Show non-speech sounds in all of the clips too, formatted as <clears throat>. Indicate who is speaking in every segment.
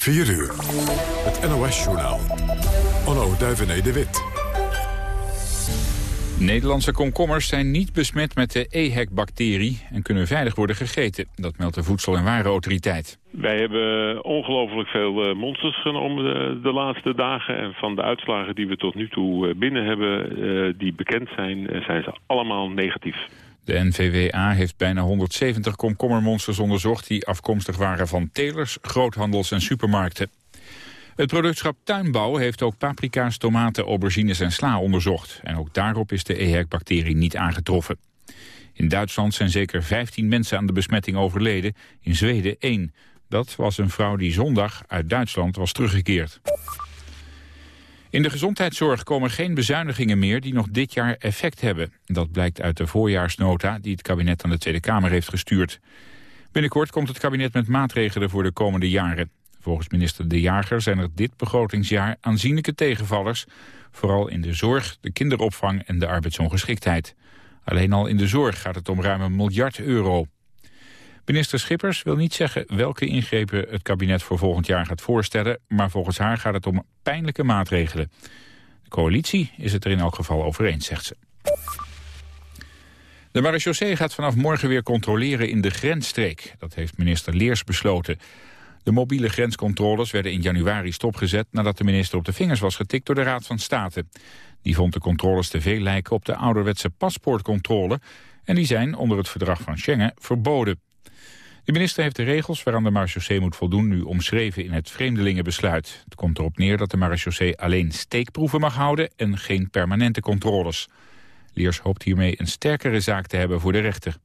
Speaker 1: 4 uur. Het NOS-journaal. Onno Duivené de Wit.
Speaker 2: Nederlandse komkommers zijn niet besmet met de EHEC-bacterie... en kunnen veilig worden gegeten. Dat meldt de Voedsel- en Warenautoriteit.
Speaker 3: Wij hebben ongelooflijk veel eh, monsters genomen de, de, laatste dagen. En van de uitslagen die we tot nu toe eh, binnen hebben, die bekend zijn, zijn ze allemaal negatief.
Speaker 2: De NVWA heeft bijna 170 komkommermonsters onderzocht... die afkomstig waren van telers, groothandels en supermarkten. Het productschap Tuinbouw heeft ook paprika's, tomaten, aubergines en sla onderzocht. En ook daarop is de EHEC-bacterie niet aangetroffen. In Duitsland zijn zeker 15 mensen aan de besmetting overleden, in Zweden één. Dat was een vrouw die zondag uit Duitsland was teruggekeerd. In de gezondheidszorg komen geen bezuinigingen meer die nog dit jaar effect hebben. Dat blijkt uit de voorjaarsnota die het kabinet aan de Tweede Kamer heeft gestuurd. Binnenkort komt het kabinet met maatregelen voor de komende jaren. Volgens minister De Jager zijn er dit begrotingsjaar aanzienlijke tegenvallers... vooral in de zorg, de kinderopvang en de arbeidsongeschiktheid. Alleen al in de zorg gaat het om ruim een miljard euro. Minister Schippers wil niet zeggen welke ingrepen het kabinet voor volgend jaar gaat voorstellen... maar volgens haar gaat het om pijnlijke maatregelen. De coalitie is het er in elk geval over eens, zegt ze. De marechaussee gaat vanaf morgen weer controleren in de grensstreek. Dat heeft minister Leers besloten. De mobiele grenscontroles werden in januari stopgezet... nadat de minister op de vingers was getikt door de Raad van State. Die vond de controles te veel lijken op de ouderwetse paspoortcontrole... en die zijn onder het verdrag van Schengen verboden. De minister heeft de regels waaraan de marechaussee moet voldoen... nu omschreven in het vreemdelingenbesluit. Het komt erop neer dat de marechaussee alleen steekproeven mag houden... en geen permanente controles. Liers hoopt hiermee een sterkere zaak te hebben voor de rechter.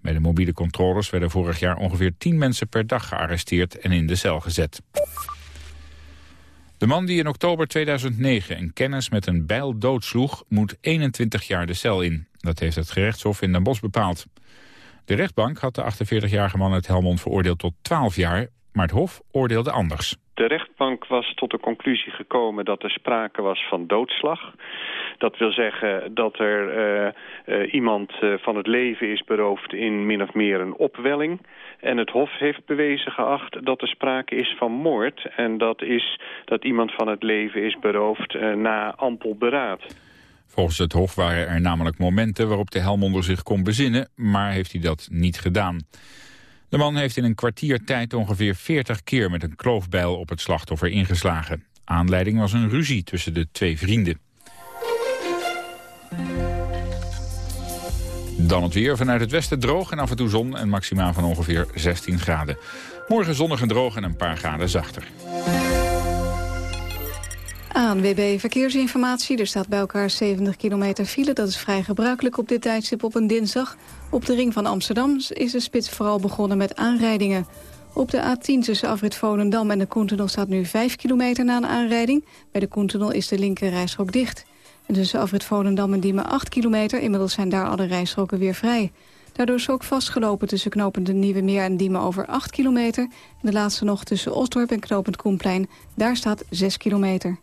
Speaker 2: Bij de mobiele controles werden vorig jaar ongeveer 10 mensen per dag gearresteerd en in de cel gezet. De man die in oktober 2009 een kennis met een bijl doodsloeg... moet 21 jaar de cel in. Dat heeft het gerechtshof in Den Bosch bepaald. De rechtbank had de 48-jarige man uit Helmond veroordeeld tot 12 jaar... maar het hof oordeelde anders.
Speaker 4: De rechtbank was tot de conclusie gekomen dat er sprake was van doodslag. Dat wil zeggen dat er uh, uh, iemand uh, van het leven is beroofd in min of meer een opwelling. En het Hof heeft bewezen geacht dat er sprake is van moord. En dat is dat iemand van het leven is beroofd na ampel beraad.
Speaker 2: Volgens het Hof waren er namelijk momenten waarop de Helmonder zich kon bezinnen, maar heeft hij dat niet gedaan. De man heeft in een kwartier tijd ongeveer 40 keer met een kloofbijl op het slachtoffer ingeslagen. Aanleiding was een ruzie tussen de twee vrienden. Dan het weer. Vanuit het westen droog en af en toe zon en maximaal van ongeveer 16 graden. Morgen zonnig en droog en een paar graden zachter.
Speaker 5: ANWB Verkeersinformatie. Er staat bij elkaar 70 kilometer file. Dat is vrij gebruikelijk op dit tijdstip op een dinsdag. Op de ring van Amsterdam is de spits vooral begonnen met aanrijdingen. Op de A10 tussen afrit Volendam en de Koentunnel staat nu 5 kilometer na een aanrijding. Bij de Koentunnel is de linker rijstrook dicht. En tussen afrit Volendam en Diemen 8 kilometer. Inmiddels zijn daar alle rijstroken weer vrij. Daardoor is ook vastgelopen tussen knopend de Nieuwe Meer en Diemen over 8 kilometer. De laatste nog tussen Osdorp en knopend Koenplein. Daar staat 6 kilometer.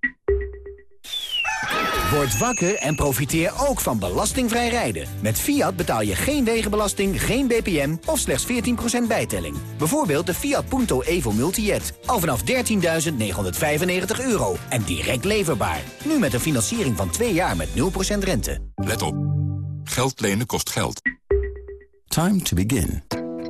Speaker 6: Word wakker en profiteer ook van belastingvrij rijden. Met Fiat betaal je geen wegenbelasting, geen BPM of slechts 14% bijtelling. Bijvoorbeeld de Fiat Punto Evo Multijet. Al vanaf 13.995 euro en direct leverbaar. Nu met een financiering van 2 jaar met 0% rente.
Speaker 7: Let op. Geld lenen kost geld.
Speaker 8: Time to begin.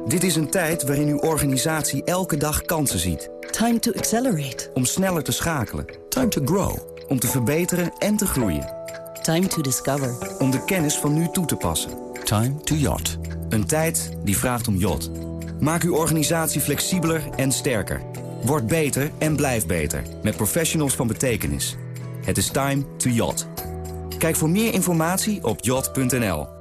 Speaker 8: Dit is een tijd waarin uw organisatie elke dag kansen ziet.
Speaker 9: Time to accelerate.
Speaker 8: Om sneller te schakelen. Time to grow. Om te verbeteren en te groeien.
Speaker 9: Time to discover.
Speaker 8: Om de kennis van nu toe te passen.
Speaker 7: Time to yacht.
Speaker 8: Een tijd die vraagt om yacht. Maak uw organisatie flexibeler en sterker. Word beter en blijf beter. Met professionals van betekenis. Het is time to yacht. Kijk voor meer informatie op yacht.nl.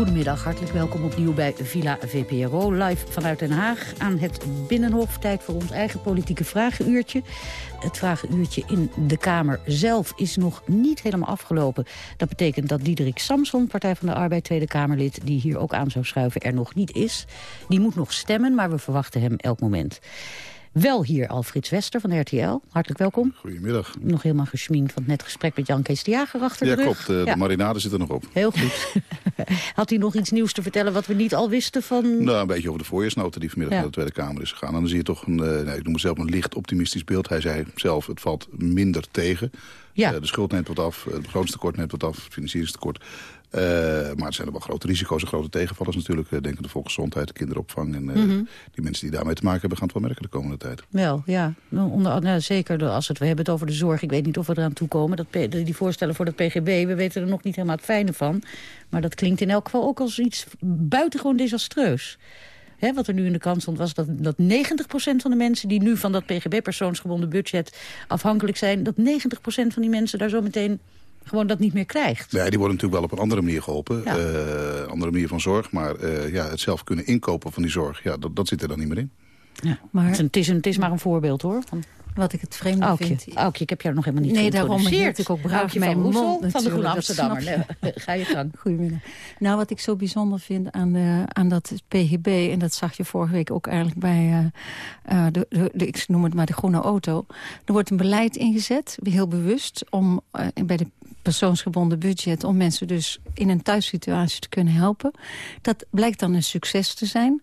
Speaker 10: Goedemiddag, hartelijk welkom opnieuw bij Villa VPRO. Live vanuit Den Haag aan het Binnenhof. Tijd voor ons eigen politieke vragenuurtje. Het vragenuurtje in de Kamer zelf is nog niet helemaal afgelopen. Dat betekent dat Diederik Samson, Partij van de Arbeid, Tweede Kamerlid... die hier ook aan zou schuiven, er nog niet is. Die moet nog stemmen, maar we verwachten hem elk moment. Wel hier Alfreds Wester van RTL. Hartelijk welkom.
Speaker 11: Goedemiddag.
Speaker 10: Nog helemaal geschminkt van het net gesprek met Jan Kees de Jager achter
Speaker 11: ja,
Speaker 10: de rug.
Speaker 11: klopt. De, de marinade zit er nog op.
Speaker 10: Heel goed. <laughs> Had hij nog iets nieuws te vertellen wat we niet al wisten van...
Speaker 11: Nou, een beetje over de voorjaarsnota die vanmiddag
Speaker 10: Ja.
Speaker 11: naar de Tweede Kamer is gegaan. En dan zie je toch een, eh, nee, ik noem het zelf een licht optimistisch beeld. Hij zei zelf, het valt minder tegen.
Speaker 10: Ja.
Speaker 11: Eh, de schuld neemt wat af, het begrotingstekort neemt wat af, het financieringstekort. Eh, maar er zijn er wel grote risico's en grote tegenvallers natuurlijk. Eh, Denk aan de volksgezondheid, de kinderopvang. En eh,
Speaker 10: Mhm.
Speaker 11: die mensen die daarmee te maken hebben, gaan het wel merken de komende tijd.
Speaker 10: Wel, ja. Nou, Onder, nou, zeker als het, we hebben het over de zorg. Ik weet niet of we eraan toekomen. Dat, die voorstellen voor dat PGB, we weten er nog niet helemaal het fijne van. Maar dat klinkt in elk geval ook als iets buitengewoon desastreus. Hè, wat er nu in de kant stond was dat, dat 90% van de mensen... die nu van dat PGB-persoonsgebonden budget afhankelijk zijn... dat 90% van die mensen daar zo meteen gewoon dat niet meer krijgt.
Speaker 11: Nee, die worden natuurlijk wel op een andere manier geholpen.
Speaker 10: Ja.
Speaker 11: Eh, andere manier van zorg. Maar eh, ja, het zelf kunnen inkopen van die zorg, ja, dat, dat zit er dan niet meer in.
Speaker 10: Ja.
Speaker 12: Maar-
Speaker 10: Het, is een, het, is een, het is maar een voorbeeld, hoor. Van
Speaker 12: Wat ik het vreemde
Speaker 10: Aukje.
Speaker 12: vind...
Speaker 10: Aukje, ik heb jou nog helemaal niet
Speaker 12: Nee, daarom
Speaker 10: geïntroduceerd.
Speaker 12: hield ik ook braaf mijn
Speaker 10: van Roesel
Speaker 12: mond
Speaker 10: van de Groene Amsterdammer. Nee, <laughs> ga je gang.
Speaker 12: Goedemiddag. Nou, wat ik zo bijzonder vind aan, de, aan dat PGB... en dat zag je vorige week ook eigenlijk bij... eh, eh, de, de, de- ik noem het maar de groene auto. Er wordt een beleid ingezet, heel bewust... om eh, bij de persoonsgebonden budget... om mensen dus in een thuissituatie te kunnen helpen. Dat blijkt dan een succes te zijn...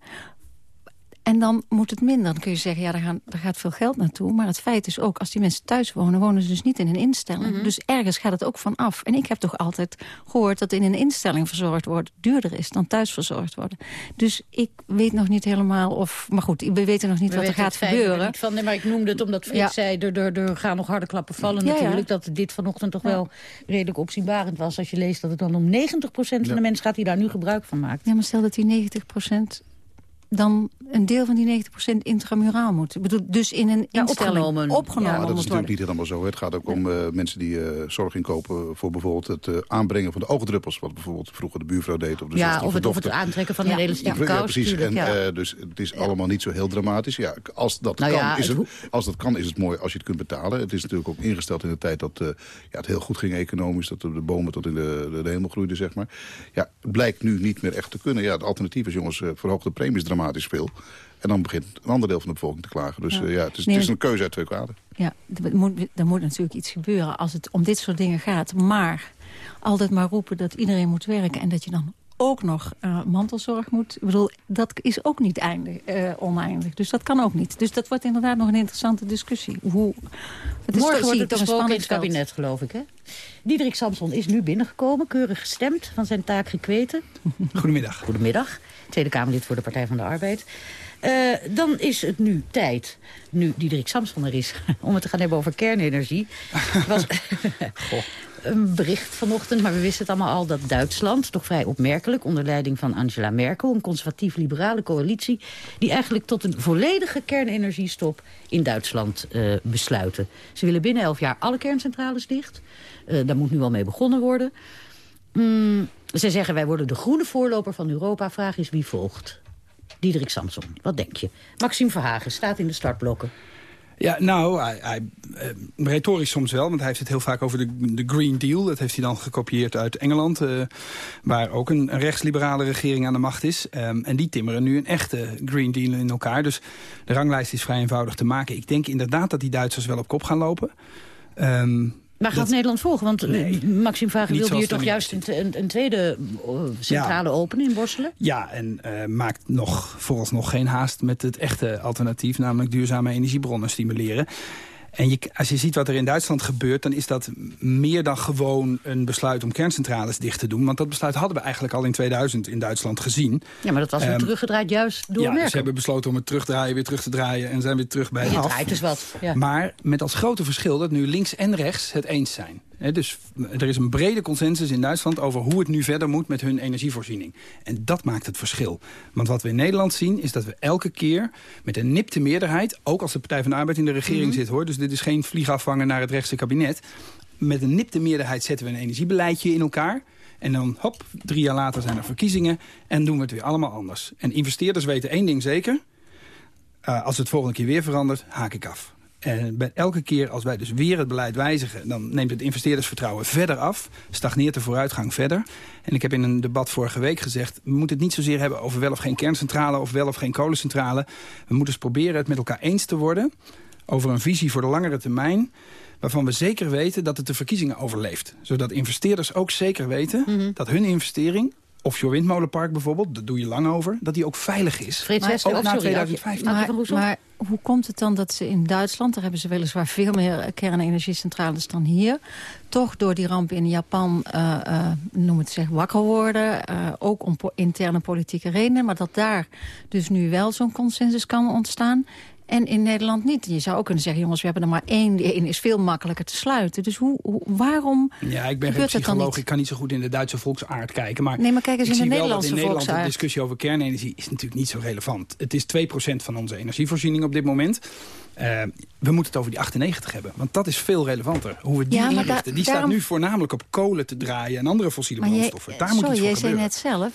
Speaker 12: En dan moet het minder. Dan kun je zeggen, ja, daar, gaan, daar gaat veel geld naartoe. Maar het feit is ook, als die mensen thuis wonen... wonen ze dus niet in een instelling.
Speaker 10: Mhm.
Speaker 12: Dus ergens gaat het ook van af. En ik heb toch altijd gehoord dat in een instelling verzorgd worden... duurder is dan thuis verzorgd worden. Dus ik weet nog niet helemaal of... Maar goed, we weten nog niet
Speaker 10: We
Speaker 12: wat er gaat gebeuren.
Speaker 10: Van, nee, maar ik noemde het omdat Frits
Speaker 12: Ja.
Speaker 10: zei... Er, er, er gaan nog harde klappen vallen
Speaker 12: Ja, ja.
Speaker 10: natuurlijk. Dat dit vanochtend toch
Speaker 12: Ja.
Speaker 10: wel redelijk opzienbarend was. Als je leest dat het dan om 90% van de mensen gaat die daar nu gebruik van maakt.
Speaker 12: Ja, maar stel dat die 90 dan een deel van die 90% intramuraal moet. Ik bedoel, dus in een
Speaker 10: Ja,
Speaker 12: instelling
Speaker 10: opgenomen.
Speaker 12: opgenomen
Speaker 11: Ja, dat is natuurlijk
Speaker 12: worden.
Speaker 11: niet helemaal zo. Het gaat ook om eh, mensen die eh, zorg inkopen voor bijvoorbeeld het eh, aanbrengen van de oogdruppels. Wat bijvoorbeeld vroeger de buurvrouw deed. Of de
Speaker 10: Ja, of het, of het aantrekken van
Speaker 12: Ja.
Speaker 10: een elastieke
Speaker 11: Ja,
Speaker 10: kous.
Speaker 11: precies. En,
Speaker 10: ja.
Speaker 11: eh, dus het is allemaal niet zo heel dramatisch. Ja, als dat,
Speaker 10: Nou
Speaker 11: kan,
Speaker 10: ja,
Speaker 11: is
Speaker 10: het
Speaker 11: het, als dat kan, is het mooi als je het kunt betalen. Het is natuurlijk ook ingesteld in de tijd dat eh, ja, het heel goed ging economisch. Dat de bomen tot in de, de, hemel groeiden, zeg maar. Ja, het blijkt nu niet meer echt te kunnen. Ja, het alternatief is, jongens, eh, verhoog de premies dramatisch veel. En dan begint een ander deel van de bevolking te klagen. Dus
Speaker 12: Ja.
Speaker 11: eh, ja, het is,
Speaker 12: Nee,
Speaker 11: het is een keuze uit twee kwaden.
Speaker 12: Ja, er moet, er moet natuurlijk iets gebeuren als het om dit soort dingen gaat. Maar altijd maar roepen dat iedereen moet werken... en dat je dan ook nog eh, mantelzorg moet. Ik bedoel, dat is ook niet eindig, eh, oneindig. Dus dat kan ook niet. Dus dat wordt inderdaad nog een interessante discussie. Hoe, het is
Speaker 10: Morgen wordt het besproken in het kabinet, geloof ik, hè? Diederik Samson is nu binnengekomen, keurig gestemd, van zijn taak gekweten. <laughs>
Speaker 13: Goedemiddag.
Speaker 10: Goedemiddag, Tweede Kamerlid voor de Partij van de Arbeid. Eh, dan is het nu tijd, nu Diederik Samson er is, <laughs> om het te gaan hebben over kernenergie. Het was <laughs> <laughs> een bericht vanochtend, maar we wisten het allemaal al... dat Duitsland, toch vrij opmerkelijk, onder leiding van Angela Merkel... een conservatief-liberale coalitie... die eigenlijk tot een volledige kernenergiestop in Duitsland eh, besluiten. Ze willen binnen elf jaar alle kerncentrales dicht. Eh, daar moet nu al mee begonnen worden. Mm, ze zeggen, wij worden de groene voorloper van Europa. Vraag is wie volgt. Diederik Samson, wat denk je? Maxime Verhagen staat in de startblokken.
Speaker 13: Ja, nou, hij, eh, retorisch soms wel, want hij heeft het heel vaak over de, de Green Deal. Dat heeft hij dan gekopieerd uit Engeland, eh, waar ook een, een rechtsliberale regering aan de macht is. Ehm, en die timmeren nu een echte Green Deal in elkaar. Dus de ranglijst is vrij eenvoudig te maken. Ik denk inderdaad dat die Duitsers wel op kop gaan lopen. Ehm,
Speaker 10: Maar gaat
Speaker 13: dat-
Speaker 10: Nederland volgen? Want eh,
Speaker 13: Nee,
Speaker 10: Maxime Verhagen
Speaker 13: niet
Speaker 10: wilde hier toch juist een, een, tweede eh, centrale openen in Borselen?
Speaker 13: Ja, en eh, maakt nog vooralsnog geen haast met het echte alternatief... namelijk duurzame energiebronnen stimuleren. En je, als je ziet wat er in Duitsland gebeurt... dan is dat meer dan gewoon een besluit om kerncentrales dicht te doen. Want dat besluit hadden we eigenlijk al in 2000 in Duitsland gezien.
Speaker 10: Ja, maar dat was weer
Speaker 13: Ehm,
Speaker 10: teruggedraaid juist door
Speaker 13: ja,
Speaker 10: Merkel.
Speaker 13: ze hebben besloten om het terugdraaien, weer terug te draaien... en zijn weer terug bij af.
Speaker 10: draait dus wat. Ja.
Speaker 13: Maar met als grote verschil dat nu links en rechts het eens zijn. Dus er is een brede consensus in Duitsland over hoe het nu verder moet met hun energievoorziening. En dat maakt het verschil. Want wat we in Nederland zien is dat we elke keer met een nipte meerderheid... ook als de Partij van de Arbeid in de regering
Speaker 10: Mhm.
Speaker 13: zit hoor... dus dit is geen vliegafvanger naar het rechtse kabinet... met een nipte meerderheid zetten we een energiebeleidje in elkaar... En dan, hop, drie jaar later zijn er verkiezingen... en doen we het weer allemaal anders. En investeerders weten één ding zeker... Uh, als het volgende keer weer verandert, haak ik af. En bij elke keer als wij dus weer het beleid wijzigen... dan neemt het investeerdersvertrouwen verder af. Stagneert de vooruitgang verder. En ik heb in een debat vorige week gezegd... we moeten het niet zozeer hebben over wel of geen kerncentrale... of wel of geen kolencentrale. We moeten eens proberen het met elkaar eens te worden... over een visie voor de langere termijn waarvan we zeker weten dat het de verkiezingen overleeft. Zodat investeerders ook zeker weten
Speaker 10: Mhm.
Speaker 13: dat hun investering... offshore windmolenpark bijvoorbeeld, daar doe je lang over... dat die ook veilig is.
Speaker 10: Frits Wester,
Speaker 13: ook na
Speaker 10: sorry,
Speaker 13: 2015.
Speaker 10: Adje-
Speaker 12: Maar, maar hoe komt het dan dat ze in Duitsland... daar hebben ze weliswaar veel meer kernenergiecentrales dan hier... toch door die ramp in Japan, eh, eh, noem het zeg, wakker worden... eh, ook om po- interne politieke redenen... maar dat daar dus nu wel zo'n consensus kan ontstaan... En in Nederland niet. Je zou ook kunnen zeggen, jongens, we hebben er maar één. Die één is veel makkelijker te sluiten. Dus hoe, hoe- waarom
Speaker 13: Ja, ik ben geen psycholoog. Ik kan niet zo goed in de Duitse volksaard kijken. Maar
Speaker 12: Nee, maar kijk eens in de
Speaker 13: zie wel dat
Speaker 12: Nederlandse
Speaker 13: in Nederland de
Speaker 12: volksaard.
Speaker 13: discussie over kernenergie is natuurlijk niet zo relevant. Het is 2% van onze energievoorziening op dit moment. Eh, we moeten het over die 98 hebben. Want dat is veel relevanter. Hoe we die
Speaker 12: Ja, maar
Speaker 13: inrichten. die
Speaker 12: daarom-
Speaker 13: staat nu voornamelijk op kolen te draaien... en andere fossiele
Speaker 12: Maar jij-
Speaker 13: brandstoffen. Daar moet
Speaker 12: sorry,
Speaker 13: iets voor
Speaker 12: jij zei net zelf...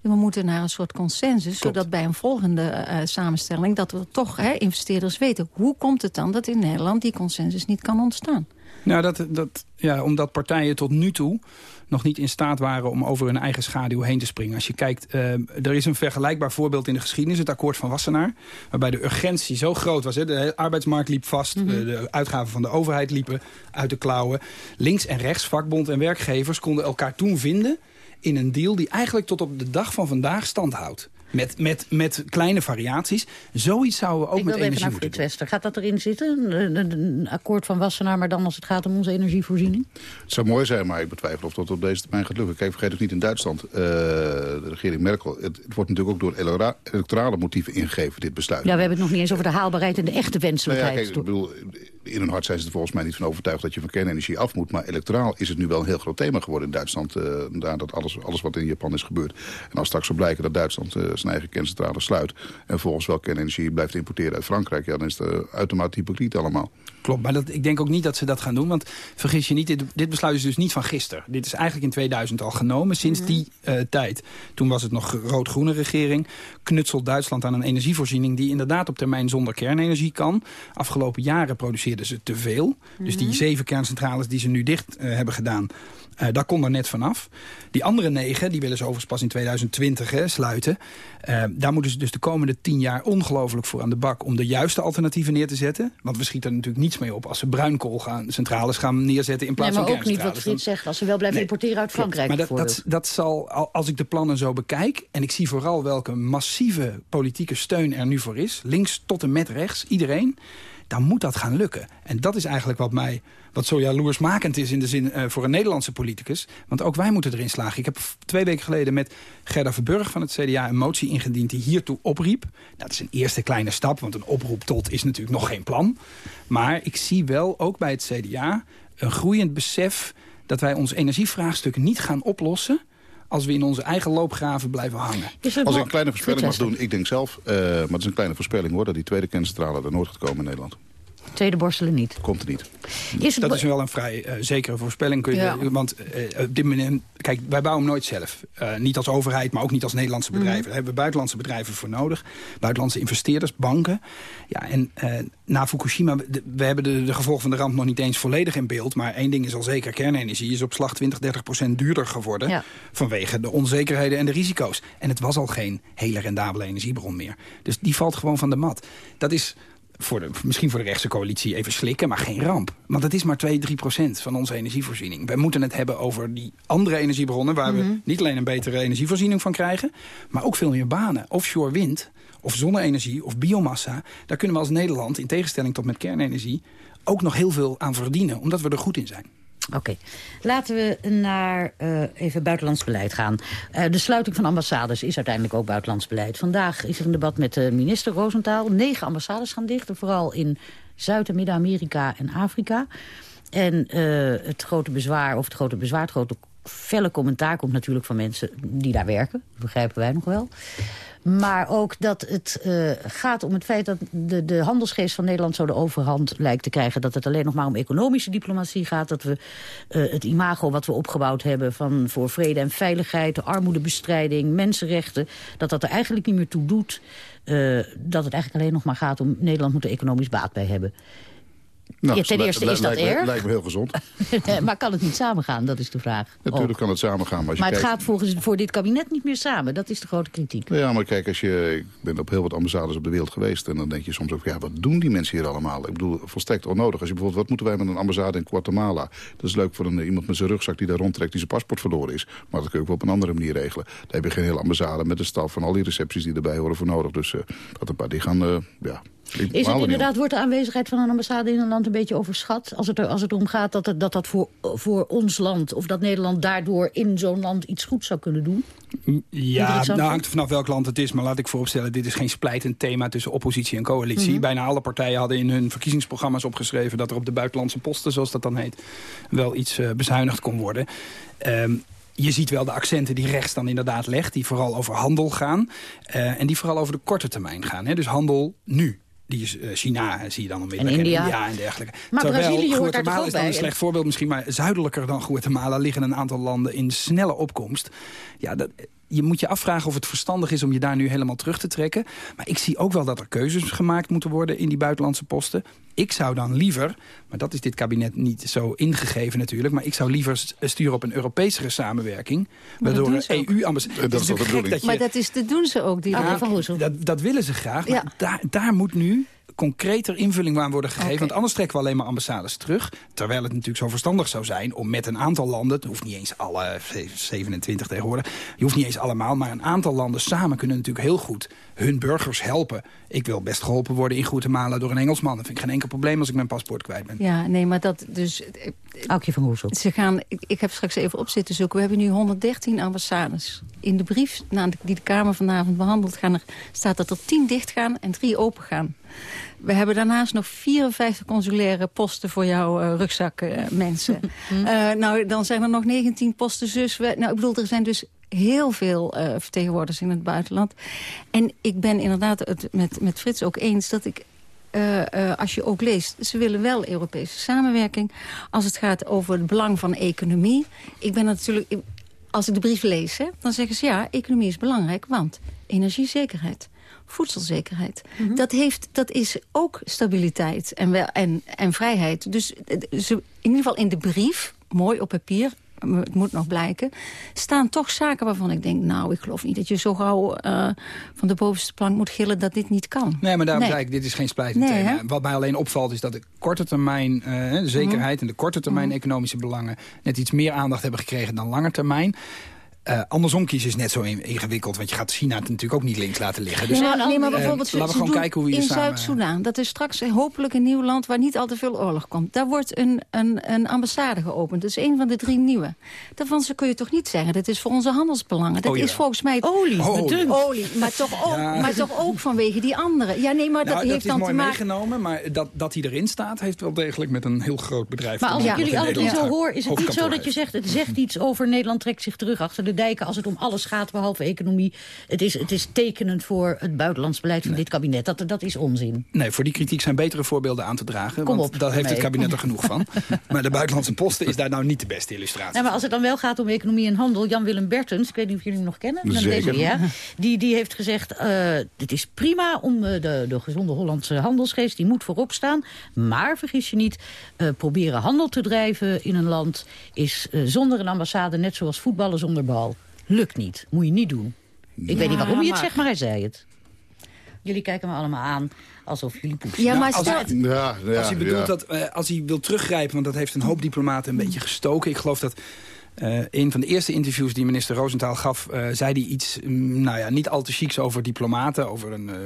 Speaker 12: we moeten naar een soort consensus... zodat bij een volgende eh, samenstelling... dat we toch hè, investeerders weten... hoe komt het dan dat in Nederland die consensus niet kan ontstaan?
Speaker 13: Nou, dat, dat, ja, omdat partijen tot nu toe nog niet in staat waren om over hun eigen schaduw heen te springen. Als je kijkt, eh, er is een vergelijkbaar voorbeeld in de geschiedenis, het akkoord van Wassenaar, waarbij de urgentie zo groot was. Hè, de arbeidsmarkt liep vast, eh, de uitgaven van de overheid liepen uit de klauwen. Links en rechts, vakbond en werkgevers konden elkaar toen vinden in een deal die eigenlijk tot op de dag van vandaag stand houdt. Met, met, met kleine variaties. Zoiets zouden we ook
Speaker 10: Ik
Speaker 13: met
Speaker 10: wil even
Speaker 13: energie
Speaker 10: naar Frits Wester. Gaat dat erin zitten? Een, een- een akkoord van Wassenaar, maar dan als het gaat om onze energievoorziening?
Speaker 11: Het zou mooi zijn, maar ik betwijfel of dat op deze termijn gaat lukken. Kijk, vergeet ook niet in Duitsland, eh, de regering Merkel... Het, het wordt natuurlijk ook door electora- electorale motieven ingegeven, dit besluit.
Speaker 10: Ja, we hebben het nog niet eens over de haalbaarheid en de echte
Speaker 11: Nou ja,
Speaker 10: wenselijkheid.
Speaker 11: kijk, ik bedoel, in hun hart zijn ze er volgens mij niet van overtuigd dat je van kernenergie af moet. Maar electoraal is het nu wel een heel groot thema geworden in Duitsland. eh dat alles, alles wat in Japan is gebeurd. En als straks zou blijken dat Duitsland eh, zijn eigen kerncentrale sluit... en volgens wel kernenergie blijft importeren uit Frankrijk... dan is het uh, uitermate hypocriet allemaal.
Speaker 13: Klopt, maar dat, ik denk ook niet dat ze dat gaan doen. Want vergis je niet, dit, dit besluit is dus niet van gisteren. Dit is eigenlijk in 2000 al genomen, sinds die uh, tijd. Toen was het nog rood-groene regering. Knutselt Duitsland aan een energievoorziening... die inderdaad op termijn zonder kernenergie kan. Afgelopen jaren produceerden ze te veel. Mm -hmm. Dus die zeven kerncentrales die ze nu dicht uh, hebben gedaan... Uh, daar kon er net vanaf. Die andere negen, die willen ze overigens pas in 2020 hè, sluiten. Uh, daar moeten ze dus de komende tien jaar ongelooflijk voor aan de bak... om de juiste alternatieven neer te zetten. Want we schieten er natuurlijk niets mee op... als ze bruinkoolcentrales gaan neerzetten in plaats
Speaker 10: nee, maar
Speaker 13: van
Speaker 10: ook niet wat Frits zegt. Als ze wel blijven nee, importeren uit Frankrijk
Speaker 13: Maar dat, dat, dat zal, als ik de plannen zo bekijk... en ik zie vooral welke massieve politieke steun er nu voor is... links tot en met rechts, iedereen dan moet dat gaan lukken. En dat is eigenlijk wat mij wat zo jaloersmakend is in de zin uh, voor een Nederlandse politicus. Want ook wij moeten erin slagen. Ik heb twee weken geleden met Gerda Verburg van het CDA een motie ingediend die hiertoe opriep. Dat is een eerste kleine stap, want een oproep tot is natuurlijk nog geen plan. Maar ik zie wel ook bij het CDA een groeiend besef dat wij ons energievraagstuk niet gaan oplossen als we in onze eigen loopgraven blijven hangen.
Speaker 11: Als ik een kleine voorspelling mag doen, ik denk zelf... Uh, maar het is een kleine voorspelling hoor... dat die tweede kerncentrale er nooit gaat komen in Nederland.
Speaker 10: Tweede borstelen niet.
Speaker 11: Komt er niet.
Speaker 13: Is dat is wel een vrij uh, zekere voorspelling. Kun je, ja. Want uh, op dit moment, kijk, wij bouwen nooit zelf. Uh, niet als overheid, maar ook niet als Nederlandse bedrijven. Mm. Daar hebben we buitenlandse bedrijven voor nodig. Buitenlandse investeerders, banken. Ja, en na Fukushima, de, we hebben de, de, gevolgen van de ramp nog niet eens volledig in beeld. Maar één ding is al zeker, kernenergie is op slag 20, 30 procent duurder geworden. Ja. Vanwege de onzekerheden en de risico's. En het was al geen hele rendabele energiebron meer. Dus die valt gewoon van de mat. Dat is voor de, misschien voor de rechtse coalitie even slikken, maar geen ramp. Want het is maar 2, 3 procent van onze energievoorziening. Wij moeten het hebben over die andere energiebronnen... waar mm -hmm. we niet alleen een betere energievoorziening van krijgen... maar ook veel meer banen. Offshore wind, of zonne-energie, of biomassa... daar kunnen we als Nederland, in tegenstelling tot met kernenergie... ook nog heel veel aan verdienen, omdat we er goed in zijn.
Speaker 10: Oké, laten we naar uh, even buitenlands beleid gaan. Uh, de sluiting van ambassades is uiteindelijk ook buitenlands beleid. Vandaag is er een debat met de minister Roosentaal. Negen ambassades gaan dicht, vooral in Zuid- en Midden-Amerika en Afrika. En het grote bezwaar, of het grote bezwaar, het grote felle commentaar komt natuurlijk van mensen die daar werken. Dat begrijpen wij nog wel. Maar ook dat het uh, gaat om het feit dat de, de handelsgeest van Nederland zo de overhand lijkt te krijgen. Dat het alleen nog maar om economische diplomatie gaat. Dat we uh, het imago wat we opgebouwd hebben van voor vrede en veiligheid, de armoedebestrijding, mensenrechten. Dat dat er eigenlijk niet meer toe doet. Uh, dat het eigenlijk alleen nog maar gaat om Nederland moet er economisch baat bij hebben.
Speaker 11: Nou,
Speaker 10: ja, ten eerste is dat
Speaker 11: lijkt,
Speaker 10: erg.
Speaker 11: Lijkt me heel gezond. <laughs>
Speaker 10: maar kan het niet samengaan? Dat is de vraag.
Speaker 11: Natuurlijk kan het samengaan. Maar, als
Speaker 10: maar
Speaker 11: je
Speaker 10: het
Speaker 11: kijkt...
Speaker 10: gaat volgens, voor dit kabinet niet meer samen. Dat is de grote kritiek.
Speaker 11: Ja, maar kijk, als je, ik ben op heel wat ambassades op de wereld geweest... en dan denk je soms ook, ja, wat doen die mensen hier allemaal? Ik bedoel, volstrekt onnodig. Als je bijvoorbeeld, wat moeten wij met een ambassade in Guatemala? Dat is leuk voor een, iemand met zijn rugzak die daar rondtrekt... die zijn paspoort verloren is. Maar dat kun je ook wel op een andere manier regelen. Daar heb je geen hele ambassade met de staf van al die recepties die erbij horen voor nodig. Dus uh, dat een paar, die gaan, uh, ja...
Speaker 10: Is het inderdaad, wordt de aanwezigheid van een ambassade in een land een beetje overschat? Als het, er, als het om gaat dat het, dat, dat voor, voor ons land... of dat Nederland daardoor in zo'n land iets goeds zou kunnen doen?
Speaker 13: Ja, nou hangt er vanaf welk land het is. Maar laat ik vooropstellen, dit is geen splijtend thema tussen oppositie en coalitie. Mm -hmm. Bijna alle partijen hadden in hun verkiezingsprogramma's opgeschreven... dat er op de buitenlandse posten, zoals dat dan heet... wel iets uh, bezuinigd kon worden. Um, je ziet wel de accenten die rechts dan inderdaad legt... die vooral over handel gaan. Uh, en die vooral over de korte termijn gaan. Hè? Dus handel nu. Die is uh, China, zie je dan onmiddellijk.
Speaker 10: En India.
Speaker 13: En, India en dergelijke.
Speaker 10: Maar
Speaker 13: Terwijl
Speaker 10: Brazilië hoort
Speaker 13: Guatemala is dan
Speaker 10: bij,
Speaker 13: een slecht voorbeeld misschien... maar zuidelijker dan Guatemala liggen een aantal landen in snelle opkomst. Ja, dat, je moet je afvragen of het verstandig is om je daar nu helemaal terug te trekken. Maar ik zie ook wel dat er keuzes gemaakt moeten worden in die buitenlandse posten. Ik zou dan liever, maar dat is dit kabinet niet zo ingegeven natuurlijk... maar ik zou liever sturen op een Europese samenwerking... Waardoor een EU-ambassade...
Speaker 11: Dat is toch de bedoeling?
Speaker 12: Maar dat, is, dat doen ze ook. Die
Speaker 10: Ah, van Roesel.
Speaker 13: Dat, dat willen ze graag, maar
Speaker 12: Ja.
Speaker 13: daar, daar moet nu concreter invulling aan worden gegeven. Want anders trekken we alleen maar ambassades terug. Terwijl het natuurlijk zo verstandig zou zijn om met een aantal landen... het hoeft niet eens alle 27 tegenwoordig... je hoeft niet eens allemaal, maar een aantal landen samen kunnen natuurlijk heel goed hun burgers helpen. Ik wil best geholpen worden in Guatemala door een Engelsman. Dat vind ik geen enkel probleem als ik mijn paspoort kwijt ben.
Speaker 12: Ja, nee, maar dat dus... eh,
Speaker 10: Aukje van Roesel.
Speaker 12: Ze gaan, ik, ik heb straks even op zitten zoeken. We hebben nu 113 ambassades. In de brief nou, die de Kamer vanavond behandelt... Gaan er, staat dat er 10 dicht gaan en 3 open gaan. We hebben daarnaast nog 54 consulaire posten voor jouw uh, rugzak uh, mensen. uh, <laughs> nou, dan zijn er nog 19 posten zus. We, nou, ik bedoel, er zijn dus heel veel uh, vertegenwoordigers in het buitenland. En ik ben inderdaad het met, met Frits ook eens dat ik... Als je ook leest, ze willen wel Europese samenwerking. Als het gaat over het belang van economie. Ik ben natuurlijk, als ik de brief lees, hè, dan zeggen ze ja, economie is belangrijk, want energiezekerheid voedselzekerheid. Mm -hmm. dat, heeft, dat is ook stabiliteit en, wel, en, en vrijheid. Dus ze, in ieder geval in de brief, mooi op papier... het moet nog blijken... staan toch zaken waarvan ik denk... nou, ik geloof niet dat je zo gauw uh, van de bovenste plank moet gillen... dat dit niet kan.
Speaker 13: Nee, maar daarom
Speaker 12: Nee.
Speaker 13: zei ik, dit is geen splijtend
Speaker 12: Nee,
Speaker 13: thema.
Speaker 12: hè?
Speaker 13: Wat mij alleen opvalt is dat de korte termijn uh, zekerheid...
Speaker 12: Mhm.
Speaker 13: en de korte termijn economische belangen... net iets meer aandacht hebben gekregen dan lange termijn... Uh, andersom kiezen is net zo in- ingewikkeld, want je gaat China het natuurlijk ook niet links laten liggen. Dus
Speaker 12: nee, maar, nee, maar
Speaker 13: eh,
Speaker 12: bijvoorbeeld,
Speaker 13: laten we gewoon kijken hoe we
Speaker 12: in
Speaker 13: samen...
Speaker 12: Zuid-Soedan, dat is straks hopelijk een nieuw land... waar niet al te veel oorlog komt. Daar wordt een, een, een ambassade geopend. Dat is een van de drie nieuwe. Daarvan kun je toch niet zeggen, dat is voor onze handelsbelangen. Dat
Speaker 13: Oh,
Speaker 12: is volgens mij...
Speaker 10: Olie,
Speaker 13: Oh,
Speaker 10: bedunkt.
Speaker 12: Olie, maar toch, ook,
Speaker 13: Ja.
Speaker 12: maar toch ook vanwege die andere. Ja, nee, maar
Speaker 13: Nou,
Speaker 12: dat
Speaker 13: dat
Speaker 12: heeft
Speaker 13: is
Speaker 12: dan te maken...
Speaker 13: meegenomen, maar dat, dat hij erin staat... heeft wel degelijk met een heel groot bedrijf
Speaker 10: Maar
Speaker 13: te
Speaker 10: als ik jullie alle drie zo hoor, is het niet zo dat je zegt... het zegt iets over Nederland trekt zich terug achter de dijken... als het om alles gaat, behalve economie. Het is, het is tekenend voor het buitenlands beleid van dit kabinet. Dat, dat is onzin.
Speaker 13: Nee, voor die kritiek zijn betere voorbeelden aan te dragen.
Speaker 10: Kom
Speaker 13: want
Speaker 10: op,
Speaker 13: daar heeft het
Speaker 10: nee.
Speaker 13: kabinet er genoeg van. <laughs> maar de buitenlandse posten is daar nou niet de beste illustratie.
Speaker 10: Nou, maar als het dan wel gaat om economie en handel... Jan-Willem Bertens, ik weet niet of jullie hem nog kennen. Dan
Speaker 11: Zeker.
Speaker 10: Deze, ja, <laughs> die, die heeft gezegd... eh het is prima om eh, de, de gezonde Hollandse handelsgeest... die moet voorop staan. Maar, vergis je niet, eh, proberen handel te drijven in een land... is eh, zonder een ambassade net zoals voetballen zonder bal. Lukt niet. Moet je niet doen. Ik weet niet waarom je het
Speaker 12: maar-
Speaker 10: zegt, maar hij zei het. Jullie kijken me allemaal aan alsof jullie poetsen.
Speaker 12: Ja, maar
Speaker 13: als
Speaker 11: Ja, ja,
Speaker 13: als hij bedoelt
Speaker 11: ja.
Speaker 13: dat, eh, als hij wil teruggrijpen, want dat heeft een hoop diplomaten een beetje gestoken. Ik geloof dat eh een van de eerste interviews die minister Roosentaal gaf, eh, zei hij iets, mm, nou ja, niet al te chics over diplomaten, over een, eh,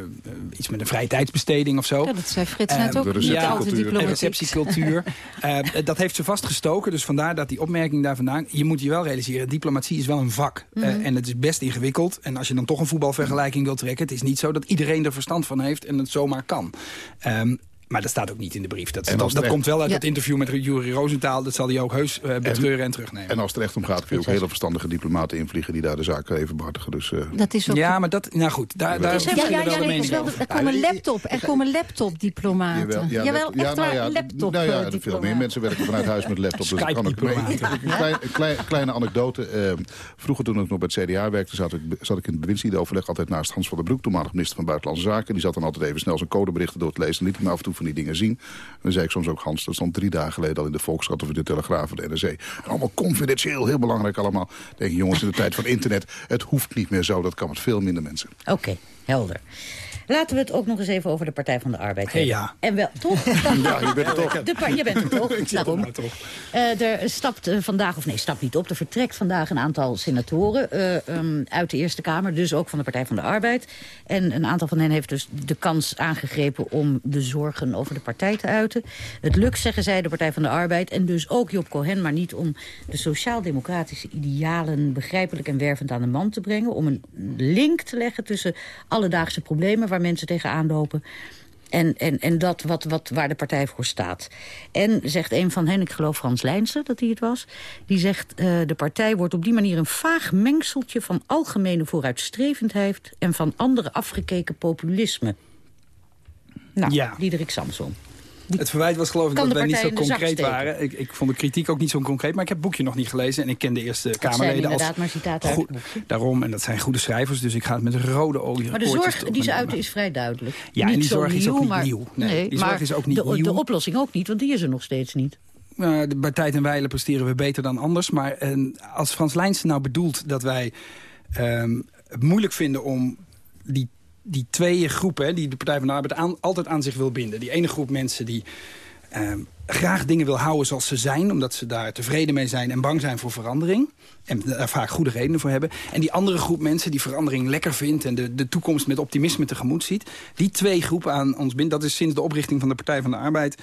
Speaker 13: iets met een vrije tijdsbesteding of zo.
Speaker 12: ja, dat zei Frits net ook.
Speaker 11: de
Speaker 12: Niet
Speaker 11: receptiecultuur.
Speaker 12: diplomatiek. <laughs>
Speaker 13: dat heeft ze vastgestoken, dus vandaar dat die opmerking daar vandaan. Je moet je wel realiseren, diplomatie is wel een vak. Eh, en het is best ingewikkeld. En als je dan toch een voetbalvergelijking wilt trekken... het is niet zo dat iedereen er verstand van heeft en het zomaar kan. Ehm, Maar dat staat ook niet in de brief. Dat,
Speaker 11: En
Speaker 13: dat, dat komt wel uit
Speaker 12: Ja.
Speaker 13: het interview met Jury Rosenthal. Dat zal hij ook heus eh, betreuren en, terugnemen.
Speaker 11: En als het er echt om gaat, kun je ook hele verstandige diplomaten invliegen... die daar de zaak even behartigen. Dus, eh,
Speaker 12: Dat is ook
Speaker 13: ja, maar dat... Nou goed, daar, daar
Speaker 12: Ja, ja,
Speaker 13: wel
Speaker 12: ja, wel-
Speaker 13: over.
Speaker 12: er komen laptop, er komen laptop-diplomaten.
Speaker 11: Jawel, ja,
Speaker 12: Jawel, echt
Speaker 11: nou
Speaker 12: waar,
Speaker 11: ja,
Speaker 12: laptop
Speaker 11: Nou ja,
Speaker 12: eh,
Speaker 11: veel meer mensen werken vanuit huis met laptop. Dus dat kan ook mee. Een klein, een klein, kleine anekdote. vroeger toen ik nog bij het CDA werkte... Zat ik, zat ik in het bewindsliedenoverleg altijd naast Hans van der Broek... toenmalig minister van Buitenlandse Zaken. Die zat dan altijd even snel zijn codeberichten door te lezen... en liet ik me af en toe die dingen zien. En dan zei ik soms ook... Hans, dat stond drie dagen geleden al in de Volkskrant... of in de Telegraaf of de NRC. Allemaal confidentieel, heel belangrijk allemaal. Ik denk jongens, in de tijd van internet... het hoeft niet meer zo, dat kan met veel minder mensen.
Speaker 10: Oké, helder. Laten we het ook nog eens even over de Partij van de Arbeid
Speaker 13: Hey,
Speaker 10: hebben.
Speaker 13: ja.
Speaker 10: En wel, toch? <laughs>
Speaker 11: Ja, je bent er toch.
Speaker 10: De je bent er toch, <laughs>
Speaker 13: Ik zit er nou toch.
Speaker 10: Eh, er stapt eh, vandaag, of nee, stapt niet op. Er vertrekt vandaag een aantal senatoren eh, ehm, uit de Eerste Kamer. Dus ook van de Partij van de Arbeid. En een aantal van hen heeft dus de kans aangegrepen... om de zorgen over de partij te uiten. Het lukt, zeggen zij, de Partij van de Arbeid. En dus ook Job Cohen, maar niet om de sociaal-democratische idealen... begrijpelijk en wervend aan de man te brengen. Om een link te leggen tussen alledaagse problemen... waar mensen tegenaan lopen... En, en, en dat wat, wat, waar de partij voor staat. En zegt een van hen, ik geloof Frans Lijnsen dat hij het was... die zegt, eh, de partij wordt op die manier een vaag mengseltje... van algemene vooruitstrevendheid... en van andere afgekeken populisme. Nou,
Speaker 13: Ja.
Speaker 10: Diederik Samson.
Speaker 13: Het verwijt was geloof ik dat wij niet zo concreet waren. Ik, ik vond de kritiek ook niet zo concreet. Maar ik heb het boekje nog niet gelezen. En ik ken de eerste
Speaker 10: Dat
Speaker 13: Kamerleden als...
Speaker 10: maar citaten
Speaker 13: goed-. Daarom, en dat zijn goede schrijvers. Dus ik ga het met rode ogen
Speaker 10: Maar de zorg die ze uiten is vrij duidelijk.
Speaker 13: Ja, en die
Speaker 10: zo
Speaker 13: zorg is ook niet
Speaker 10: maar,
Speaker 13: nieuw. Nee, die zorg
Speaker 10: maar
Speaker 13: is ook niet
Speaker 10: de,
Speaker 13: nieuw.
Speaker 10: de oplossing ook niet, want die is er nog steeds niet.
Speaker 13: Uh, bij tijd en wijle presteren we beter dan anders. Maar als Frans Lijnsen nou bedoelt dat wij ehm, het moeilijk vinden om die, die twee groepen... Die de Partij van de Arbeid altijd aan zich wil binden. Die ene groep mensen die ehm, graag dingen wil houden zoals ze zijn... omdat ze daar tevreden mee zijn en bang zijn voor verandering. En daar vaak goede redenen voor hebben. En die andere groep mensen die verandering lekker vindt... en de, de toekomst met optimisme tegemoet ziet. Die twee groepen aan ons binden. Dat is sinds de oprichting van de Partij van de Arbeid...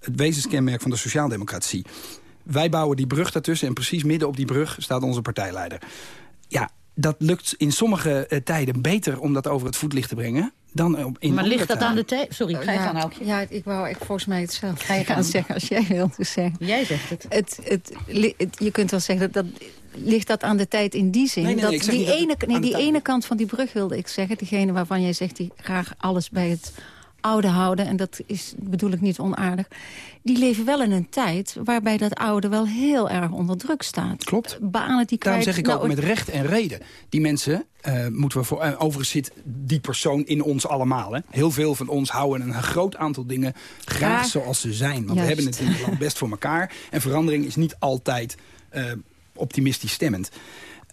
Speaker 13: het wezenskenmerk van de sociaaldemocratie. Wij bouwen die brug daartussen en precies midden op die brug staat onze partijleider. Ja, dat lukt in sommige eh, tijden beter om dat over het voetlicht te brengen... dan op- in
Speaker 10: maar ligt dat aan de tijd? Sorry, ga je
Speaker 12: ja,
Speaker 10: gaan, Aukje?
Speaker 12: Ja, ik wou ik volgens mij hetzelfde
Speaker 10: Ga je
Speaker 12: gaan zeggen als jij wilt zeggen.
Speaker 10: Jij zegt het.
Speaker 12: Het, het, je kunt wel zeggen dat, dat ligt dat aan de tijd in die zin.
Speaker 13: Nee, nee, nee,
Speaker 12: dat die
Speaker 13: dat
Speaker 12: ene, nee, die ene kant van die brug wilde ik zeggen. Degene waarvan jij zegt die graag alles bij het oude houden. En dat is, bedoel ik niet onaardig. Die leven wel in een tijd waarbij dat oude wel heel erg onder druk staat.
Speaker 13: Klopt.
Speaker 12: Banen die
Speaker 13: Daarom zeg ik ook
Speaker 12: nou,
Speaker 13: met recht en reden. Die mensen eh, moeten we voor... en overigens zit die persoon in ons allemaal. Hè. Heel veel van ons houden een groot aantal dingen graag
Speaker 12: Graag.
Speaker 13: zoals ze zijn. Want we hebben het in het <laughs> land best voor elkaar. En verandering is niet altijd eh, optimistisch stemmend.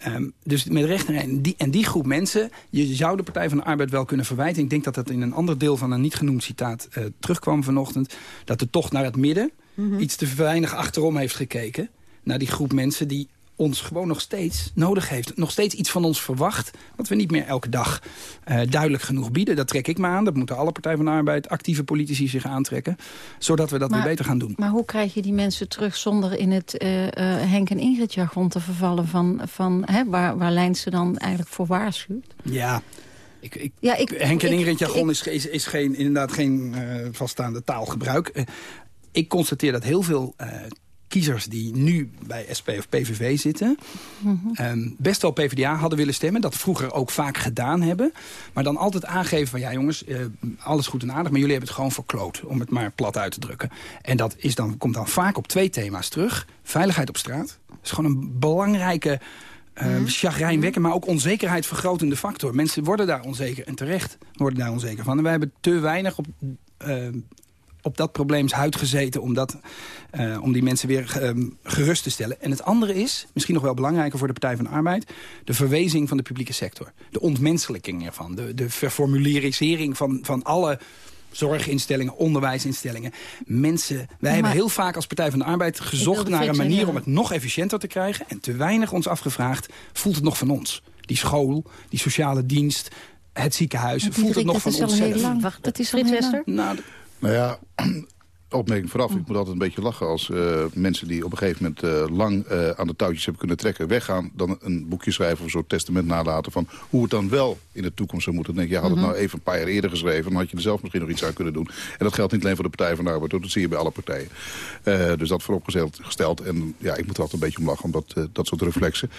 Speaker 13: Ehm, dus met recht en. Die, en die groep mensen, je zou de Partij van de Arbeid wel kunnen verwijten. Ik denk dat dat in een ander deel van een niet genoemd citaat eh, terugkwam vanochtend. Dat de tocht naar het midden iets te weinig achterom heeft gekeken. Naar die groep mensen die ons gewoon nog steeds nodig heeft. Nog steeds iets van ons verwacht. Wat we niet meer elke dag eh, duidelijk genoeg bieden. Dat trek ik me aan. Dat moeten alle Partij van de Arbeid, actieve politici zich aantrekken. Zodat we dat
Speaker 12: Maar-
Speaker 13: weer beter gaan doen.
Speaker 12: Maar hoe krijg je die mensen terug zonder in het eh, eh, Henk en Ingrid jargon te vervallen... Van, van, hè, waar, waar Lijnse dan eigenlijk voor waarschuwt?
Speaker 13: Ja, ik, ik,
Speaker 12: Ja, ik,
Speaker 13: Henk en Ingrid jargon is, is, is geen, inderdaad geen vaststaande taalgebruik. Ik constateer dat heel veel eh, kiezers die nu bij SP of PVV zitten...
Speaker 12: Mhm.
Speaker 13: ehm, best wel PvdA hadden willen stemmen. Dat vroeger ook vaak gedaan hebben. Maar dan altijd aangeven van... ja jongens, eh, alles goed en aardig... maar jullie hebben het gewoon verkloot. Om het maar plat uit te drukken. En dat is dan, komt dan vaak op twee thema's terug. Veiligheid op straat. Dat is gewoon een belangrijke... Uh, chagrijnwekkend, maar ook onzekerheid vergrotende factor. Mensen worden daar onzeker en terecht worden daar onzeker van. En wij hebben te weinig op, eh, op dat probleems huid gezeten... om, dat, eh, om die mensen weer eh, gerust te stellen. En het andere is, misschien nog wel belangrijker voor de Partij van de Arbeid... de verwezing van de publieke sector. De ontmenselijking ervan. De, de verformularisering van, van alle zorginstellingen, onderwijsinstellingen. Mensen, wij hebben heel vaak als Partij van de Arbeid gezocht naar een manier om het nog efficiënter te krijgen. En te weinig ons afgevraagd, voelt het nog van ons? Die school, die sociale dienst, het ziekenhuis, voelt het nog
Speaker 12: dat
Speaker 13: van
Speaker 12: is al
Speaker 13: ons
Speaker 12: heel
Speaker 13: zelf?
Speaker 12: lang.
Speaker 10: Wacht,
Speaker 12: dat is al
Speaker 10: Frits
Speaker 12: heel lang.
Speaker 10: Wester?
Speaker 13: Nou,
Speaker 11: Nou ja, <clears throat> opmerking vooraf. Ik moet altijd een beetje lachen als uh, mensen die op een gegeven moment uh, lang uh, aan de touwtjes hebben kunnen trekken, weggaan. Dan een boekje schrijven of een soort testament nalaten van hoe het dan wel in de toekomst zou moeten. Dan denk je, had het nou even een paar jaar eerder geschreven, dan had je er zelf misschien nog iets aan kunnen doen. En dat geldt niet alleen voor de Partij van de Arbeid, dat zie je bij alle partijen. dus dat vooropgesteld. En ja, ik moet er altijd een beetje om lachen, omdat dat soort reflexen.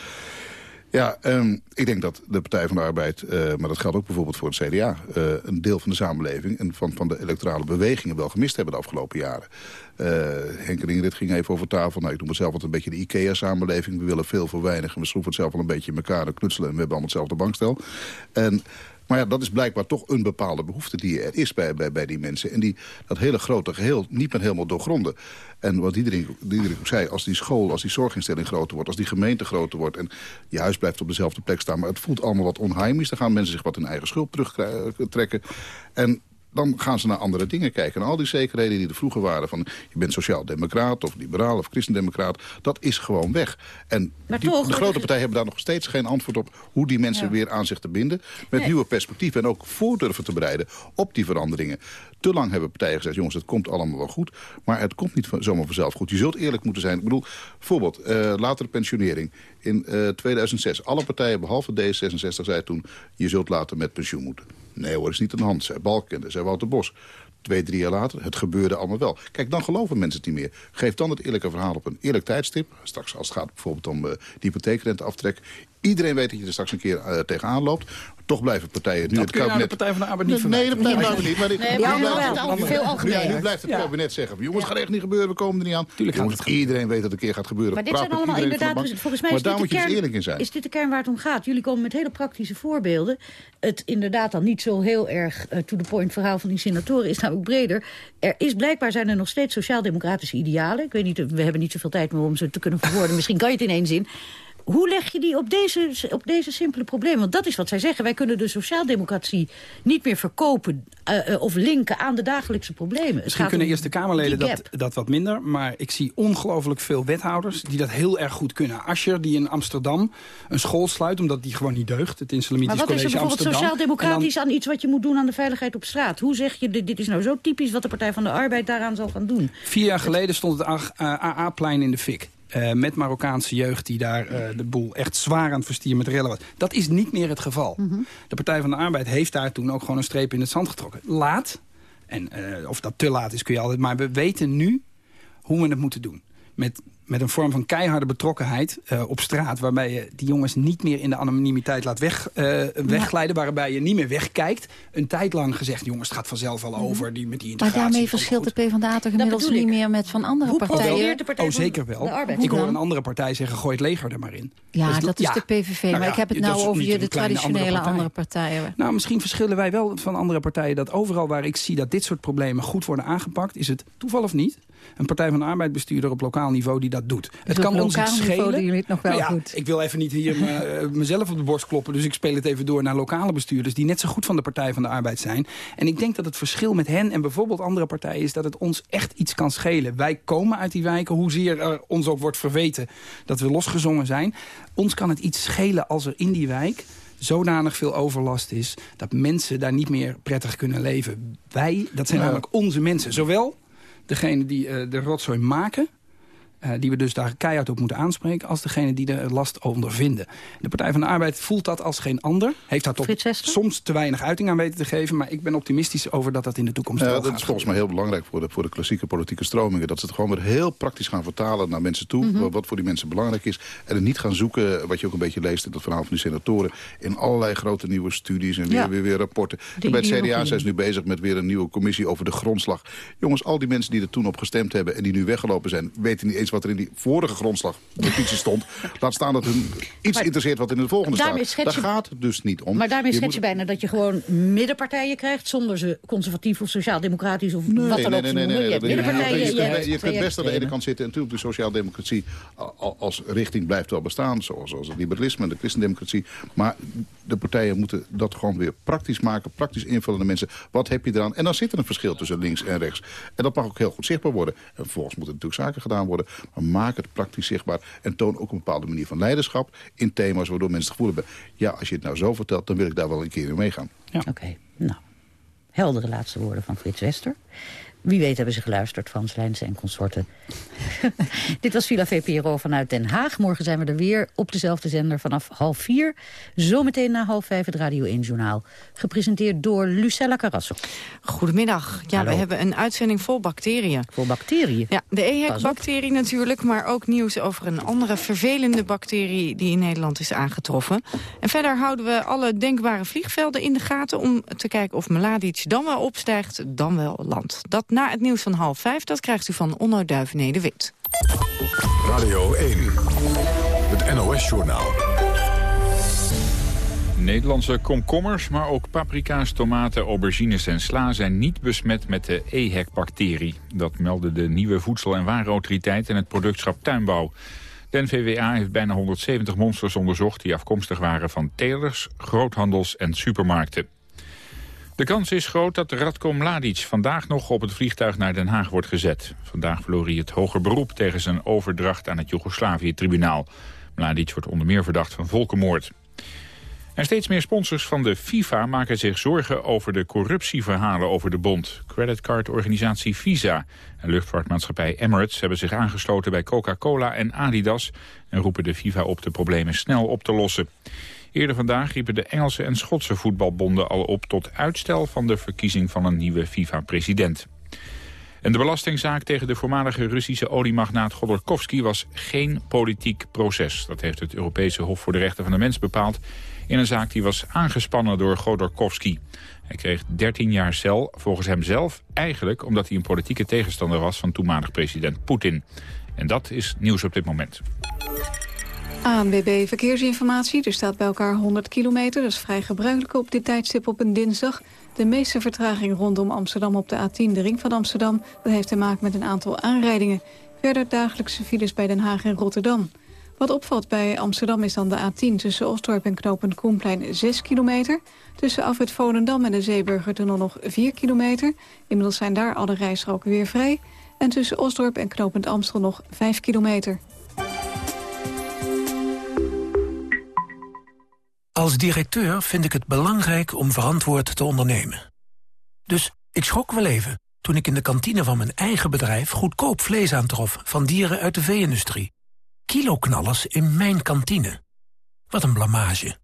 Speaker 11: Ja, um, ik denk dat de Partij van de Arbeid, uh, maar dat geldt ook bijvoorbeeld voor het CDA... Uh, een deel van de samenleving en van, van de electorale bewegingen wel gemist hebben de afgelopen jaren. Uh, Henk ging even over tafel. Nou, ik noem het zelf altijd een beetje de IKEA-samenleving. We willen veel voor weinig en we schroeven het zelf wel een beetje in elkaar en knutselen... en we hebben allemaal hetzelfde bankstel. En maar ja, dat is blijkbaar toch een bepaalde behoefte die er is bij, bij, bij die mensen. En die dat hele grote geheel niet meer helemaal doorgronden. En wat iedereen, iedereen ook zei, als die school, als die zorginstelling groter wordt... als die gemeente groter wordt en je huis blijft op dezelfde plek staan... maar het voelt allemaal wat onheimisch, dan gaan mensen zich wat in eigen schuld terugtrekken. En dan gaan ze naar andere dingen kijken. En al die zekerheden die er vroeger waren van... je bent sociaal-democraat of liberaal of christendemocraat... dat is gewoon weg. En die, de grote partijen hebben daar nog steeds geen antwoord op... hoe die mensen weer aan zich te binden. Met nieuwe perspectieven en ook voor durven te bereiden op die veranderingen. Te lang hebben partijen gezegd, jongens, het komt allemaal wel goed. Maar het komt niet zomaar vanzelf goed. Je zult eerlijk moeten zijn. Ik bedoel, bijvoorbeeld, uh, latere pensionering. In uh, eh, 2006, alle partijen behalve D66 zei toen... je zult later met pensioen moeten. Nee hoor, is niet aan de hand, zei Balkende, zei Wouter Bos. Twee, drie jaar later, het gebeurde allemaal wel. Kijk, dan geloven mensen het niet meer. Geef dan het eerlijke verhaal op een eerlijk tijdstip. Straks als het gaat bijvoorbeeld om uh, de hypotheekrenteaftrek. Iedereen weet dat je er straks een keer uh, tegenaan loopt. Toch blijven partijen nu
Speaker 13: dat
Speaker 11: het kabinet...
Speaker 13: de Partij van de Arbeid niet
Speaker 11: Nee, de Partij van de Arbeid niet. Maar,
Speaker 10: nee, maar nu, blijft, het veel algemeen.
Speaker 11: Nu, nu blijft het kabinet zeggen... jongens, gaat echt niet gebeuren, we komen er niet aan.
Speaker 13: Tuurlijk
Speaker 11: jongens,
Speaker 13: het
Speaker 11: iedereen weet dat het een keer gaat gebeuren.
Speaker 10: Maar dit zijn allemaal inderdaad... Dus, volgens mij is, dit de
Speaker 11: dus
Speaker 10: kern,
Speaker 11: in zijn.
Speaker 10: is dit de kern waar het om gaat. Jullie komen met hele praktische voorbeelden. Het inderdaad dan niet zo heel erg uh, to the point verhaal van die senatoren... is namelijk breder. Er is blijkbaar zijn er nog steeds sociaal-democratische idealen. Ik weet niet, we hebben niet zoveel tijd meer om ze te kunnen verwoorden. Misschien kan je het in één zin. Hoe leg je die op deze, op deze simpele problemen? Want dat is wat zij zeggen. Wij kunnen de sociaaldemocratie niet meer verkopen... Uh, of linken aan de dagelijkse problemen.
Speaker 13: Misschien kunnen Eerste Kamerleden dat, dat wat minder. Maar ik zie ongelooflijk veel wethouders die dat heel erg goed kunnen. Ascher, die in Amsterdam een school sluit... omdat die gewoon niet deugt, het Islamitisch
Speaker 10: Maar wat
Speaker 13: College
Speaker 10: is er bijvoorbeeld sociaal-democratisch aan iets... wat je moet doen aan de veiligheid op straat? Hoe zeg je, dit, dit is nou zo typisch wat de Partij van de Arbeid daaraan zal gaan doen?
Speaker 13: Vier jaar geleden stond het AA-plein in de fik. Uh, met Marokkaanse jeugd die daar uh, de boel echt zwaar aan het verstieren met rellen was. Dat is niet meer het geval. Mm -hmm. De Partij van de Arbeid heeft daar toen ook gewoon een streep in het zand getrokken. Laat, en uh, of dat te laat is kun je altijd... maar we weten nu hoe we het moeten doen. Met met een vorm van keiharde betrokkenheid uh, op straat... waarbij je die jongens niet meer in de anonimiteit laat weg, uh, wegglijden... waarbij je niet meer wegkijkt. Een tijd lang gezegd, jongens, het gaat vanzelf al over die, met die integratie.
Speaker 12: Maar daarmee verschilt de PvdA toch inmiddels niet meer met van andere
Speaker 10: Hoe
Speaker 12: partijen?
Speaker 10: De partij
Speaker 13: oh, zeker wel. Ik hoor een andere partij zeggen, gooi het leger er maar in.
Speaker 12: Ja, dus, dat is ja. de PVV. Nou, maar ja, ik heb het nou over je de traditionele andere, andere partijen.
Speaker 13: Nou, misschien verschillen wij wel van andere partijen... dat overal waar ik zie dat dit soort problemen goed worden aangepakt... is het toeval of niet een Partij van de Arbeid bestuurder op lokaal niveau die dat doet.
Speaker 12: Het kan ons iets schelen. jullie het nog wel
Speaker 13: nou ja,
Speaker 12: goed.
Speaker 13: Ik wil even niet hier <laughs> mezelf op de borst kloppen. Dus ik speel het even door naar lokale bestuurders... die net zo goed van de Partij van de Arbeid zijn. En ik denk dat het verschil met hen en bijvoorbeeld andere partijen... is dat het ons echt iets kan schelen. Wij komen uit die wijken, hoezeer er ons ook wordt verweten... dat we losgezongen zijn. Ons kan het iets schelen als er in die wijk zodanig veel overlast is... dat mensen daar niet meer prettig kunnen leven. Wij, dat zijn namelijk onze mensen. Zowel degene die uh, de rotzooi maken... Uh, die we dus daar keihard op moeten aanspreken... als degene die de last ondervinden. De Partij van de Arbeid voelt dat als geen ander. Heeft daar toch soms te weinig uiting aan weten te geven... maar ik ben optimistisch over dat dat in de toekomst
Speaker 11: ja,
Speaker 13: wel
Speaker 11: Dat is volgens mij heel belangrijk voor de, voor de klassieke politieke stromingen. Dat ze het gewoon weer heel praktisch gaan vertalen naar mensen toe. Mm -hmm. Wat voor die mensen belangrijk is. En het niet gaan zoeken, wat je ook een beetje leest in het verhaal van die senatoren... in allerlei grote nieuwe studies en weer, ja. weer, weer rapporten. En bij het CDA zijn ze nu bezig met weer een nieuwe commissie over de grondslag. Jongens, al die mensen die er toen op gestemd hebben... en die nu weggelopen zijn, weten niet eens wat er in die vorige grondslagnotitie stond. Laat staan dat hun iets maar, interesseert wat in de volgende staat. Daar gaat het dus niet om.
Speaker 10: Maar daarmee schets je, moet... bijna dat je gewoon middenpartijen krijgt... zonder ze conservatief of sociaal-democratisch of
Speaker 11: nee,
Speaker 10: wat dan ook
Speaker 11: nee, nee, nee,
Speaker 10: Je hebt middenpartijen,
Speaker 11: je,
Speaker 10: je, hebt
Speaker 11: je kunt best aan de ene kant zitten... en natuurlijk de sociaal-democratie als richting blijft wel bestaan... zoals als het liberalisme en de christendemocratie. Maar de partijen moeten dat gewoon weer praktisch maken... praktisch invullen de mensen. Wat heb je eraan? En dan zit er een verschil tussen links en rechts. En dat mag ook heel goed zichtbaar worden. En vervolgens moeten natuurlijk zaken gedaan worden. Maar maak het praktisch zichtbaar. En toon ook een bepaalde manier van leiderschap in thema's waardoor mensen het gevoel hebben... ja, als je het nou zo vertelt, dan wil ik daar wel een keer in meegaan.
Speaker 10: Ja. Oké, okay. nou. Heldere laatste woorden van Frits Wester. Wie weet hebben ze geluisterd, Frans Lijnsen en consorten. <laughs> Dit was Villa VPRO vanuit Den Haag. Morgen zijn we er weer op dezelfde zender vanaf half vier. Zometeen na half vijf het Radio 1 Journaal. Gepresenteerd door Lucella Carrasso.
Speaker 14: Goedemiddag. Ja, we hebben een uitzending vol bacteriën.
Speaker 10: Vol bacteriën?
Speaker 14: Ja, de EHEC-bacterie natuurlijk, maar ook nieuws over een andere vervelende bacterie die in Nederland is aangetroffen. En verder houden we alle denkbare vliegvelden in de gaten om te kijken of Mladic dan wel opstijgt, dan wel landt. Dat na het nieuws van half vijf, dat krijgt u van Onno Duivenede-Wit.
Speaker 1: Radio 1, het NOS-journaal.
Speaker 2: Nederlandse komkommers, maar ook paprika's, tomaten, aubergines en sla zijn niet besmet met de EHEC-bacterie. Dat meldde de nieuwe Voedsel- en Warenautoriteit en het productschap Tuinbouw. De NVWA heeft bijna 170 monsters onderzocht die afkomstig waren van telers, groothandels en supermarkten. De kans is groot dat Radko Mladic vandaag nog op het vliegtuig naar Den Haag wordt gezet. Vandaag verloor hij het hoger beroep tegen zijn overdracht aan het Joegoslavië-tribunaal. Mladic wordt onder meer verdacht van volkenmoord. En steeds meer sponsors van de FIFA maken zich zorgen over de corruptieverhalen over de bond. Creditcardorganisatie Visa en luchtvaartmaatschappij Emirates hebben zich aangesloten bij Coca-Cola en Adidas... en roepen de FIFA op de problemen snel op te lossen. Eerder vandaag riepen de Engelse en Schotse voetbalbonden al op tot uitstel van de verkiezing van een nieuwe FIFA-president. En de belastingzaak tegen de voormalige Russische oliemagnaat Godorkovsky was geen politiek proces. Dat heeft het Europese Hof voor de Rechten van de Mens bepaald in een zaak die was aangespannen door Godorkovsky. Hij kreeg 13 jaar cel, volgens hem zelf, eigenlijk omdat hij een politieke tegenstander was van toenmalig president Poetin. En dat is nieuws op dit moment.
Speaker 5: ANBB Verkeersinformatie. Er staat bij elkaar 100 kilometer. Dat is vrij gebruikelijk op dit tijdstip op een dinsdag. De meeste vertraging rondom Amsterdam op de A10, de ring van Amsterdam. Dat heeft te maken met een aantal aanrijdingen. Verder dagelijkse files bij Den Haag en Rotterdam. Wat opvalt bij Amsterdam is dan de A10 tussen Osdorp en knooppunt Koenplein 6 kilometer. Tussen Afrit Volendam en de Zeeburgertunnel nog 4 kilometer. Inmiddels zijn daar alle rijstroken weer vrij. En tussen Osdorp en knooppunt Amstel nog 5 kilometer.
Speaker 15: Als directeur vind ik het belangrijk om verantwoord te ondernemen. Dus ik schrok wel even toen ik in de kantine van mijn eigen bedrijf... goedkoop vlees aantrof van dieren uit de vee-industrie. Kiloknallers in mijn kantine. Wat een blamage.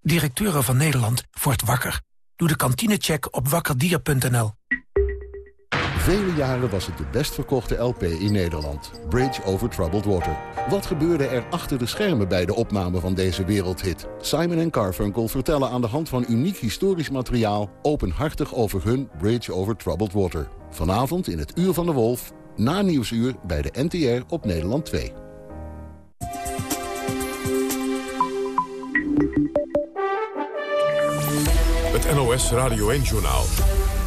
Speaker 15: Directeuren van Nederland wordt wakker. Doe de kantinecheck op wakkerdier.nl.
Speaker 16: Vele jaren was het de best verkochte LP in Nederland. Bridge over Troubled Water. Wat gebeurde er achter de schermen bij de opname van deze wereldhit? Simon Carfunkel vertellen aan de hand van uniek historisch materiaal... openhartig over hun Bridge over Troubled Water. Vanavond in het Uur van de Wolf, na Nieuwsuur bij de NTR op Nederland 2.
Speaker 1: Het NOS Radio 1-journaal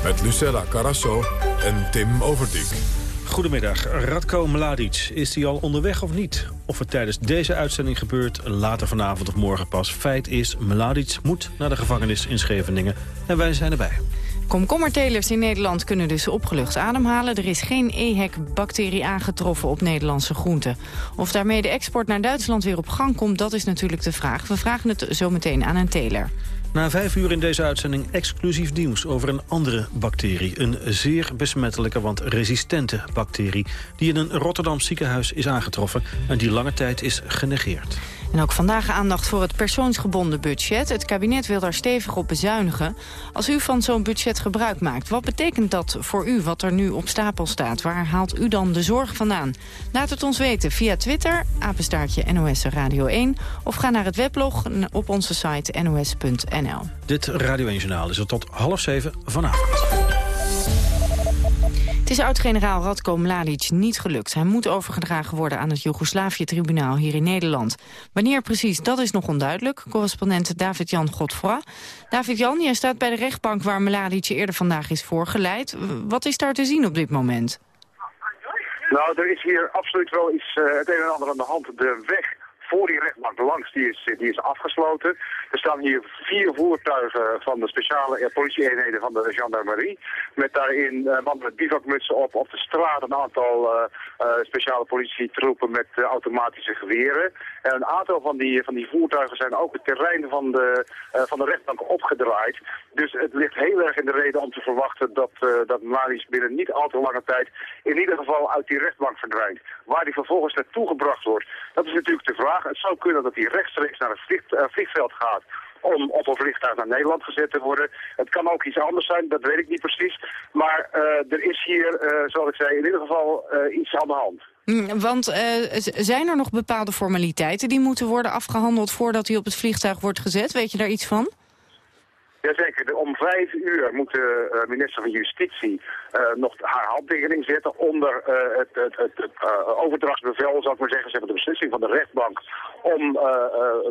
Speaker 1: met Lucella Carasso en Tim Overdijk.
Speaker 17: Goedemiddag. Radko Mladic. Is hij al onderweg of niet? Of het tijdens deze uitzending gebeurt, later vanavond of morgen pas. Feit is, Mladic moet naar de gevangenis in Scheveningen. En wij zijn erbij.
Speaker 14: Komkommertelers in Nederland kunnen dus opgelucht ademhalen. Er is geen EHEC-bacterie aangetroffen op Nederlandse groenten. Of daarmee de export naar Duitsland weer op gang komt, dat is natuurlijk de vraag. We vragen het zo meteen aan een teler.
Speaker 17: Na vijf uur in deze uitzending exclusief nieuws over een andere bacterie. Een zeer besmettelijke, want resistente bacterie... die in een Rotterdam ziekenhuis is aangetroffen... en die lange tijd is genegeerd.
Speaker 14: En ook vandaag aandacht voor het persoonsgebonden budget. Het kabinet wil daar stevig op bezuinigen. Als u van zo'n budget gebruik maakt, wat betekent dat voor u wat er nu op stapel staat? Waar haalt u dan de zorg vandaan? Laat het ons weten via Twitter, apenstaartje NOS Radio 1... of ga naar het weblog op onze site nos.nl.
Speaker 17: Dit Radio 1-journaal is er tot half zeven vanavond.
Speaker 14: Is oud-generaal Radko Mladic niet gelukt. Hij moet overgedragen worden aan het Joegoslavië-tribunaal hier in Nederland. Wanneer precies, dat is nog onduidelijk. Correspondent David-Jan Godfroy. David-Jan, jij staat bij de rechtbank waar Mladic eerder vandaag is voorgeleid. Wat is daar te zien op dit moment?
Speaker 18: Nou, er is hier absoluut wel iets, uh, het een en ander aan de hand. De weg voor die rechtbank langs, die is, die is afgesloten. Er staan hier vier voertuigen van de speciale politieeenheden van de gendarmerie. Met daarin mannen met bivakmutsen op. Op de straat een aantal speciale politietroepen met automatische geweren. En een aantal van die, van die voertuigen zijn ook het terrein van de, van de rechtbank opgedraaid. Dus het ligt heel erg in de reden om te verwachten dat, uh, dat Mali's binnen niet al te lange tijd in ieder geval uit die rechtbank verdwijnt. Waar die vervolgens naartoe gebracht wordt, dat is natuurlijk de vraag. Het zou kunnen dat hij rechtstreeks naar het uh, vliegveld gaat om op een vliegtuig naar Nederland gezet te worden. Het kan ook iets anders zijn, dat weet ik niet precies. Maar uh, er is hier, zoals ik zei, in ieder geval iets aan de hand.
Speaker 14: Mm, want zijn er nog bepaalde formaliteiten die moeten worden afgehandeld voordat hij op het vliegtuig wordt gezet? Weet je daar iets van?
Speaker 18: Jazeker, om vijf uur moet de uh, minister van Justitie uh, nog haar handtekening zetten onder uh, het, het, het, overdrachtsbevel, zou ik maar zeggen. Ze hebben de beslissing van de rechtbank om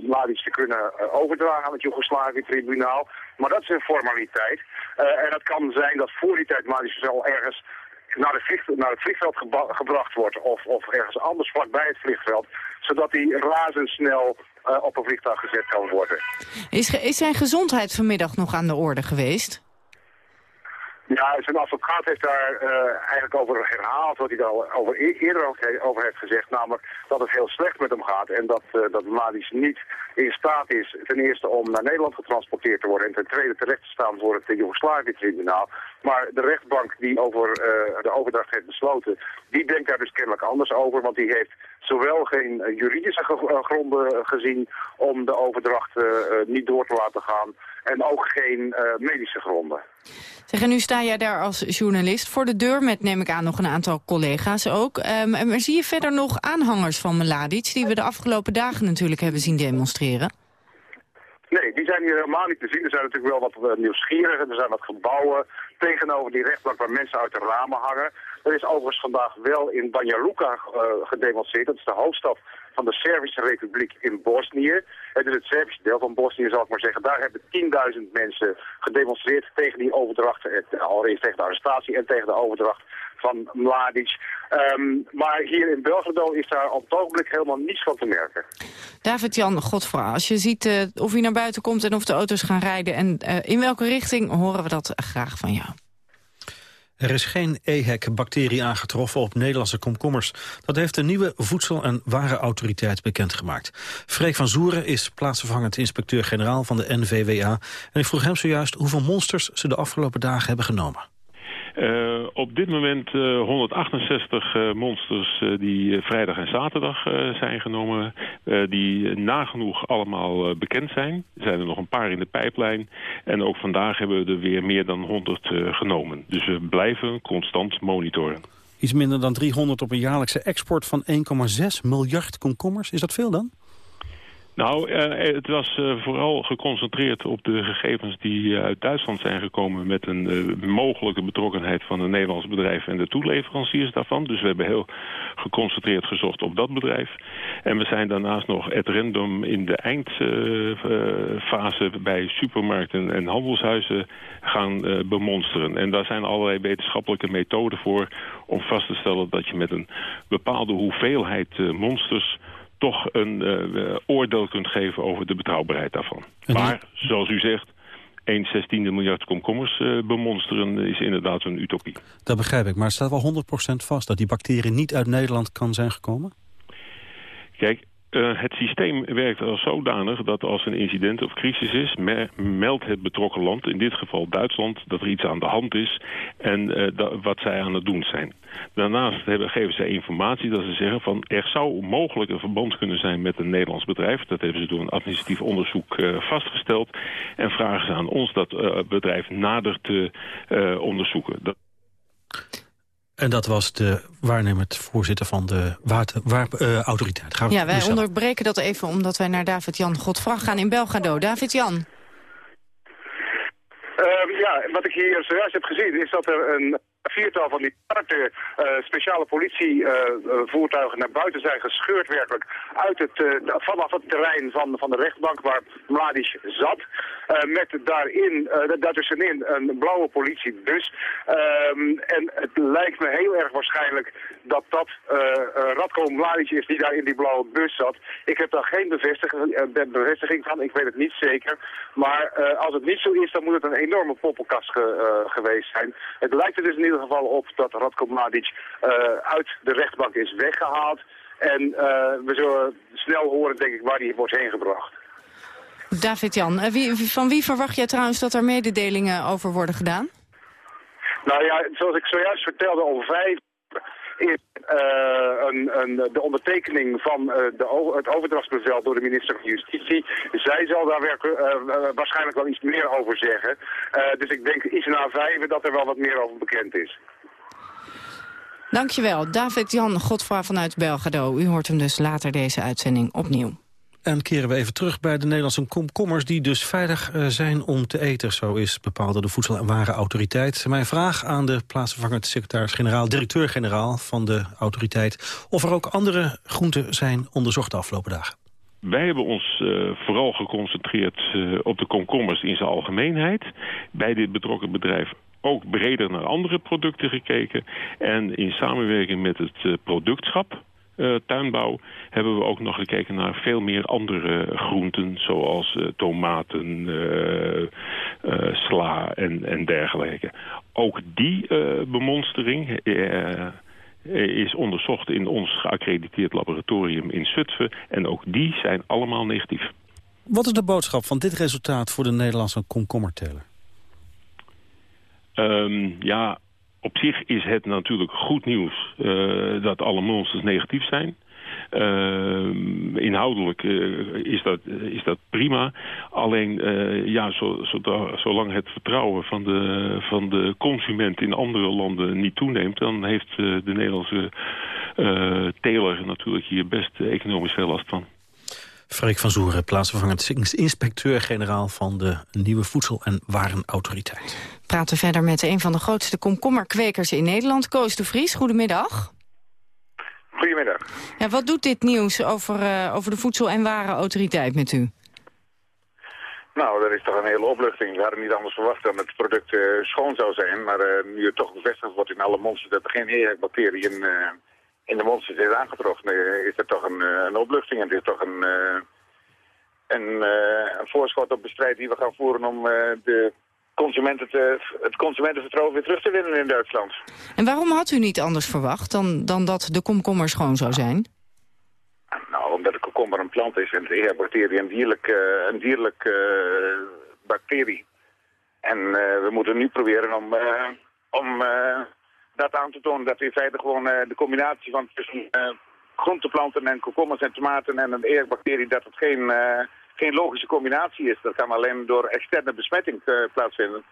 Speaker 18: Mladic te kunnen overdragen aan het Joegoslavië-tribunaal. Maar dat is een formaliteit. en het kan zijn dat voor die tijd Mladic wel ergens naar, naar het vliegveld gebracht wordt of, of ergens anders vlakbij het vliegveld, zodat hij razendsnel op een vliegtuig gezet kan worden.
Speaker 14: Is, is zijn gezondheid vanmiddag nog aan de orde geweest?
Speaker 18: Ja, zijn advocaat heeft daar uh, eigenlijk over herhaald wat hij daar over, e-, eerder over heeft gezegd. Namelijk dat het heel slecht met hem gaat en dat, uh, dat Mladic niet in staat is ten eerste om naar Nederland getransporteerd te worden en ten tweede terecht te staan voor het Joegoslavië-tribunaal. Maar de rechtbank die over uh, de overdracht heeft besloten, die denkt daar dus kennelijk anders over, want die heeft zowel geen juridische gronden gezien om de overdracht niet door te laten gaan en ook geen medische gronden.
Speaker 14: Zeg, en nu sta jij daar als journalist voor de deur... met, neem ik aan, nog een aantal collega's ook. Um, maar zie je verder nog aanhangers van Mladic... die we de afgelopen dagen natuurlijk hebben zien demonstreren?
Speaker 18: Nee, die zijn hier helemaal niet te zien. Er zijn natuurlijk wel wat nieuwsgierigen. Er zijn wat gebouwen tegenover die rechtbank waar mensen uit de ramen hangen. Er is overigens vandaag wel in Banja Luka uh, gedemonstreerd. Dat is de hoofdstad van de Servische Republiek in Bosnië. Het is het Servische deel van Bosnië, zal ik maar zeggen. Daar hebben 10.000 mensen gedemonstreerd tegen die overdracht. Eh, allereerst tegen de arrestatie en tegen de overdracht van Mladic. Um, maar hier in Belgrado is daar op het ogenblik helemaal niets van te merken.
Speaker 14: David-Jan Godfra, als je ziet uh, of hij naar buiten komt en of de auto's gaan rijden... en uh, in welke richting, horen we dat graag van jou.
Speaker 17: Er is geen EHEC-bacterie aangetroffen op Nederlandse komkommers. Dat heeft de nieuwe Voedsel- en Warenautoriteit bekendgemaakt. Freek van Zoeren is plaatsvervangend inspecteur-generaal van de NVWA. En ik vroeg hem zojuist hoeveel monsters ze de afgelopen dagen hebben genomen.
Speaker 3: Uh, op dit moment uh, 168 uh, monsters uh, die vrijdag en zaterdag zijn genomen. die nagenoeg allemaal bekend zijn. Er zijn er nog een paar in de pijplijn. En ook vandaag hebben we er weer meer dan 100 genomen. Dus we blijven constant monitoren.
Speaker 17: Iets minder dan 300 op een jaarlijkse export van 1,6 miljard komkommers. Is dat veel dan?
Speaker 3: Nou, uh, het was uh, vooral geconcentreerd op de gegevens die uh, uit Duitsland zijn gekomen... met een mogelijke betrokkenheid van een Nederlands bedrijf en de toeleveranciers daarvan. Dus we hebben heel geconcentreerd gezocht op dat bedrijf. En we zijn daarnaast nog het random in de eindfase bij supermarkten en handelshuizen gaan bemonsteren. En daar zijn allerlei wetenschappelijke methoden voor om vast te stellen dat je met een bepaalde hoeveelheid monsters toch een uh, oordeel kunt geven over de betrouwbaarheid daarvan. Maar, zoals u zegt, 1 zestiende miljard komkommers uh, bemonsteren is inderdaad een utopie.
Speaker 17: Dat begrijp ik, maar het staat wel 100% vast dat die bacterie niet uit Nederland kan zijn gekomen?
Speaker 3: Kijk, uh, het systeem werkt als zodanig dat als een incident of crisis is... Me meldt het betrokken land, in dit geval Duitsland, dat er iets aan de hand is... en uh, wat zij aan het doen zijn. Daarnaast hebben, geven zij informatie dat ze zeggen van... er zou mogelijk een verband kunnen zijn met een Nederlands bedrijf. Dat hebben ze door een administratief onderzoek uh, vastgesteld. En vragen ze aan ons dat bedrijf nader te onderzoeken. Dat...
Speaker 17: En dat was de waarnemend voorzitter van de waterautoriteit.
Speaker 14: Uh, ja, wij onderbreken dat even omdat wij naar David-Jan Godfrag gaan in Belgrado. David-Jan.
Speaker 18: Uh, ja, wat ik hier zojuist heb gezien is dat er een viertal van die aparte uh, speciale politievoertuigen uh, naar buiten zijn gescheurd werkelijk uit het, vanaf het terrein van, van de rechtbank waar Mladic zat. met daarin, daartussenin een blauwe politiebus. Ehm, en het lijkt me heel erg waarschijnlijk dat dat Radko Mladic is die daar in die blauwe bus zat. Ik heb daar geen bevestiging, bevestiging van, ik weet het niet zeker. Maar als het niet zo is, dan moet het een enorme poppenkast ge, geweest zijn. Het lijkt er dus in ieder geval op dat Radko Mladic uh, uit de rechtbank is weggehaald. En uh, we zullen snel horen, denk ik, waar hij wordt heen gebracht.
Speaker 14: David-Jan, wie, van wie verwacht jij trouwens dat er mededelingen over worden gedaan?
Speaker 18: Nou ja, zoals ik zojuist vertelde, om vijf is uh, een, een, de ondertekening van uh, de, het overdrachtsbevel door de minister van Justitie. Zij zal daar uh, waarschijnlijk wel iets meer over zeggen. dus ik denk iets na vijf dat er wel wat meer over bekend is.
Speaker 14: Dankjewel, David-Jan Godfra vanuit Belgado. U hoort hem dus later deze uitzending opnieuw.
Speaker 17: En keren we even terug bij de Nederlandse komkommers... die dus veilig uh, zijn om te eten. Zo is bepaald door de Voedsel- en Warenautoriteit. Mijn vraag aan de plaatsvervangend secretaris-generaal... directeur-generaal van de autoriteit... of er ook andere groenten zijn onderzocht de afgelopen dagen.
Speaker 3: Wij hebben ons uh, vooral geconcentreerd uh, op de komkommers in zijn algemeenheid. Bij dit betrokken bedrijf ook breder naar andere producten gekeken. En in samenwerking met het productschap, tuinbouw... hebben we ook nog gekeken naar veel meer andere groenten... zoals uh, tomaten, sla en, en dergelijke. Ook die bemonstering is onderzocht in ons geaccrediteerd laboratorium in Zutphen. En ook die zijn allemaal negatief.
Speaker 17: Wat is de boodschap van dit resultaat voor de Nederlandse komkommerteler?
Speaker 3: Um, ja, op zich is het natuurlijk goed nieuws uh, dat alle monsters negatief zijn. Uh, inhoudelijk uh, is, dat, is dat prima. Alleen, ja, zo, zolang het vertrouwen van de, van de consument in andere landen niet toeneemt... dan heeft de Nederlandse teler natuurlijk hier best economisch veel last van.
Speaker 17: Freek van Zoeren, plaatsvervangend inspecteur-generaal van de nieuwe Voedsel- en Warenautoriteit.
Speaker 14: Praten verder met een van de grootste komkommerkwekers in Nederland, Koos de Vries. Goedemiddag.
Speaker 19: Goedemiddag.
Speaker 14: Ja, wat doet dit nieuws over, uh, over de Voedsel- en Warenautoriteit met u?
Speaker 19: Nou, dat is toch een hele opluchting. We hadden niet anders verwacht dat het product uh, schoon zou zijn. Maar uh, nu het toch bevestigd wordt in alle monsters dat er geen EHEC-bacterie in, de monsters is aangetroffen, is dat toch een, een opluchting. En het is toch een, een, een voorschot op bestrijd die we gaan voeren om de consumenten te, het consumentenvertrouwen weer terug te winnen in Duitsland.
Speaker 14: En waarom had u niet anders verwacht dan, dan dat de komkommer schoon zou zijn?
Speaker 19: Nou, omdat de komkommer een plant is en de EHEC-bacterie een dierlijk, uh, een dierlijk uh, bacterie. En uh, we moeten nu proberen om, om dat aan te tonen dat in feite gewoon de combinatie van tussen groenteplanten en komkommers en tomaten en een EHEC-bacterie, dat het geen geen logische combinatie is. Dat kan alleen door externe besmetting uh, plaatsvinden.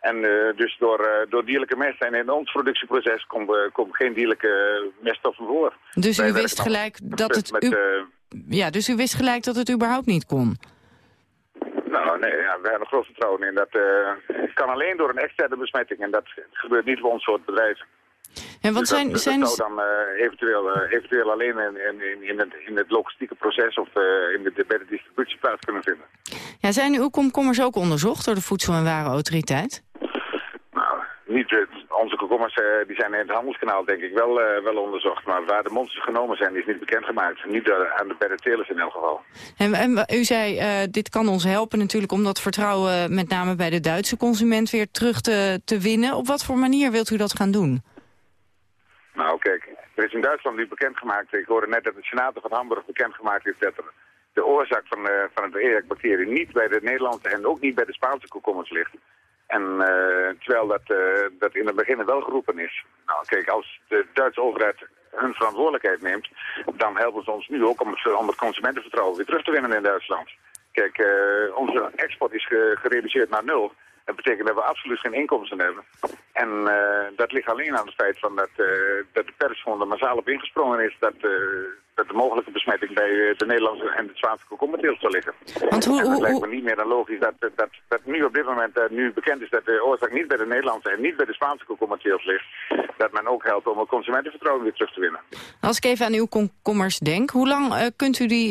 Speaker 19: En uh, dus door, uh, door dierlijke mest. En in ons productieproces komen kom geen dierlijke meststoffen voor.
Speaker 14: Dus u wist gelijk dat het...
Speaker 19: Met,
Speaker 14: u... Ja, dus u wist gelijk dat het überhaupt niet kon?
Speaker 19: Nou, nee, ja, we hebben groot vertrouwen in. Dat het kan alleen door een externe besmetting. En dat gebeurt niet voor ons soort bedrijven.
Speaker 14: En wat
Speaker 19: dus
Speaker 14: zijn,
Speaker 19: dat,
Speaker 14: zijn...
Speaker 19: dat zou dan uh, eventueel, uh, eventueel alleen in, in, in, het, in het logistieke proces of uh, in de, bij de distributie plaats kunnen vinden.
Speaker 14: Ja, zijn uw komkommers ook onderzocht door de Voedsel- en Warenautoriteit?
Speaker 19: Niet het, onze komkommers die zijn in het handelskanaal denk ik wel, wel onderzocht. Maar waar de monsters genomen zijn, is niet bekendgemaakt. Niet aan de, bij de telers in elk geval.
Speaker 14: En, en u zei, dit kan ons helpen natuurlijk om dat vertrouwen met name bij de Duitse consument weer terug te, te winnen. Op wat voor manier wilt u dat gaan doen?
Speaker 19: Nou, kijk, er is in Duitsland nu bekendgemaakt, ik hoorde net dat de senator van Hamburg bekendgemaakt is dat er de oorzaak van, uh, van het EHEC-bacterie niet bij de Nederlandse en ook niet bij de Spaanse komkommers ligt. En uh, terwijl dat, uh, dat in het begin wel geroepen is. Nou, kijk, als de Duitse overheid hun verantwoordelijkheid neemt, dan helpen ze ons nu ook om het, consumentenvertrouwen weer terug te winnen in Duitsland. Kijk, onze export is ge gereduceerd naar nul. Dat betekent dat we absoluut geen inkomsten hebben. En eh, dat ligt alleen aan het feit van dat, eh, dat de pers gewoon er massaal op ingesprongen is... dat, eh, dat de mogelijke besmetting bij de Nederlandse en de Spaanse komkommerteelt zou liggen.
Speaker 14: Want hoe- hoe-
Speaker 19: lijkt
Speaker 14: hoe-
Speaker 19: me niet meer dan logisch dat, dat, dat, nu op dit moment nu bekend is... dat de oorzaak niet bij de Nederlandse en niet bij de Spaanse komkommerteelt ligt... dat men ook helpt om het consumentenvertrouwen weer terug te winnen.
Speaker 14: Als ik even aan uw komkommers denk, hoe lang kunt u die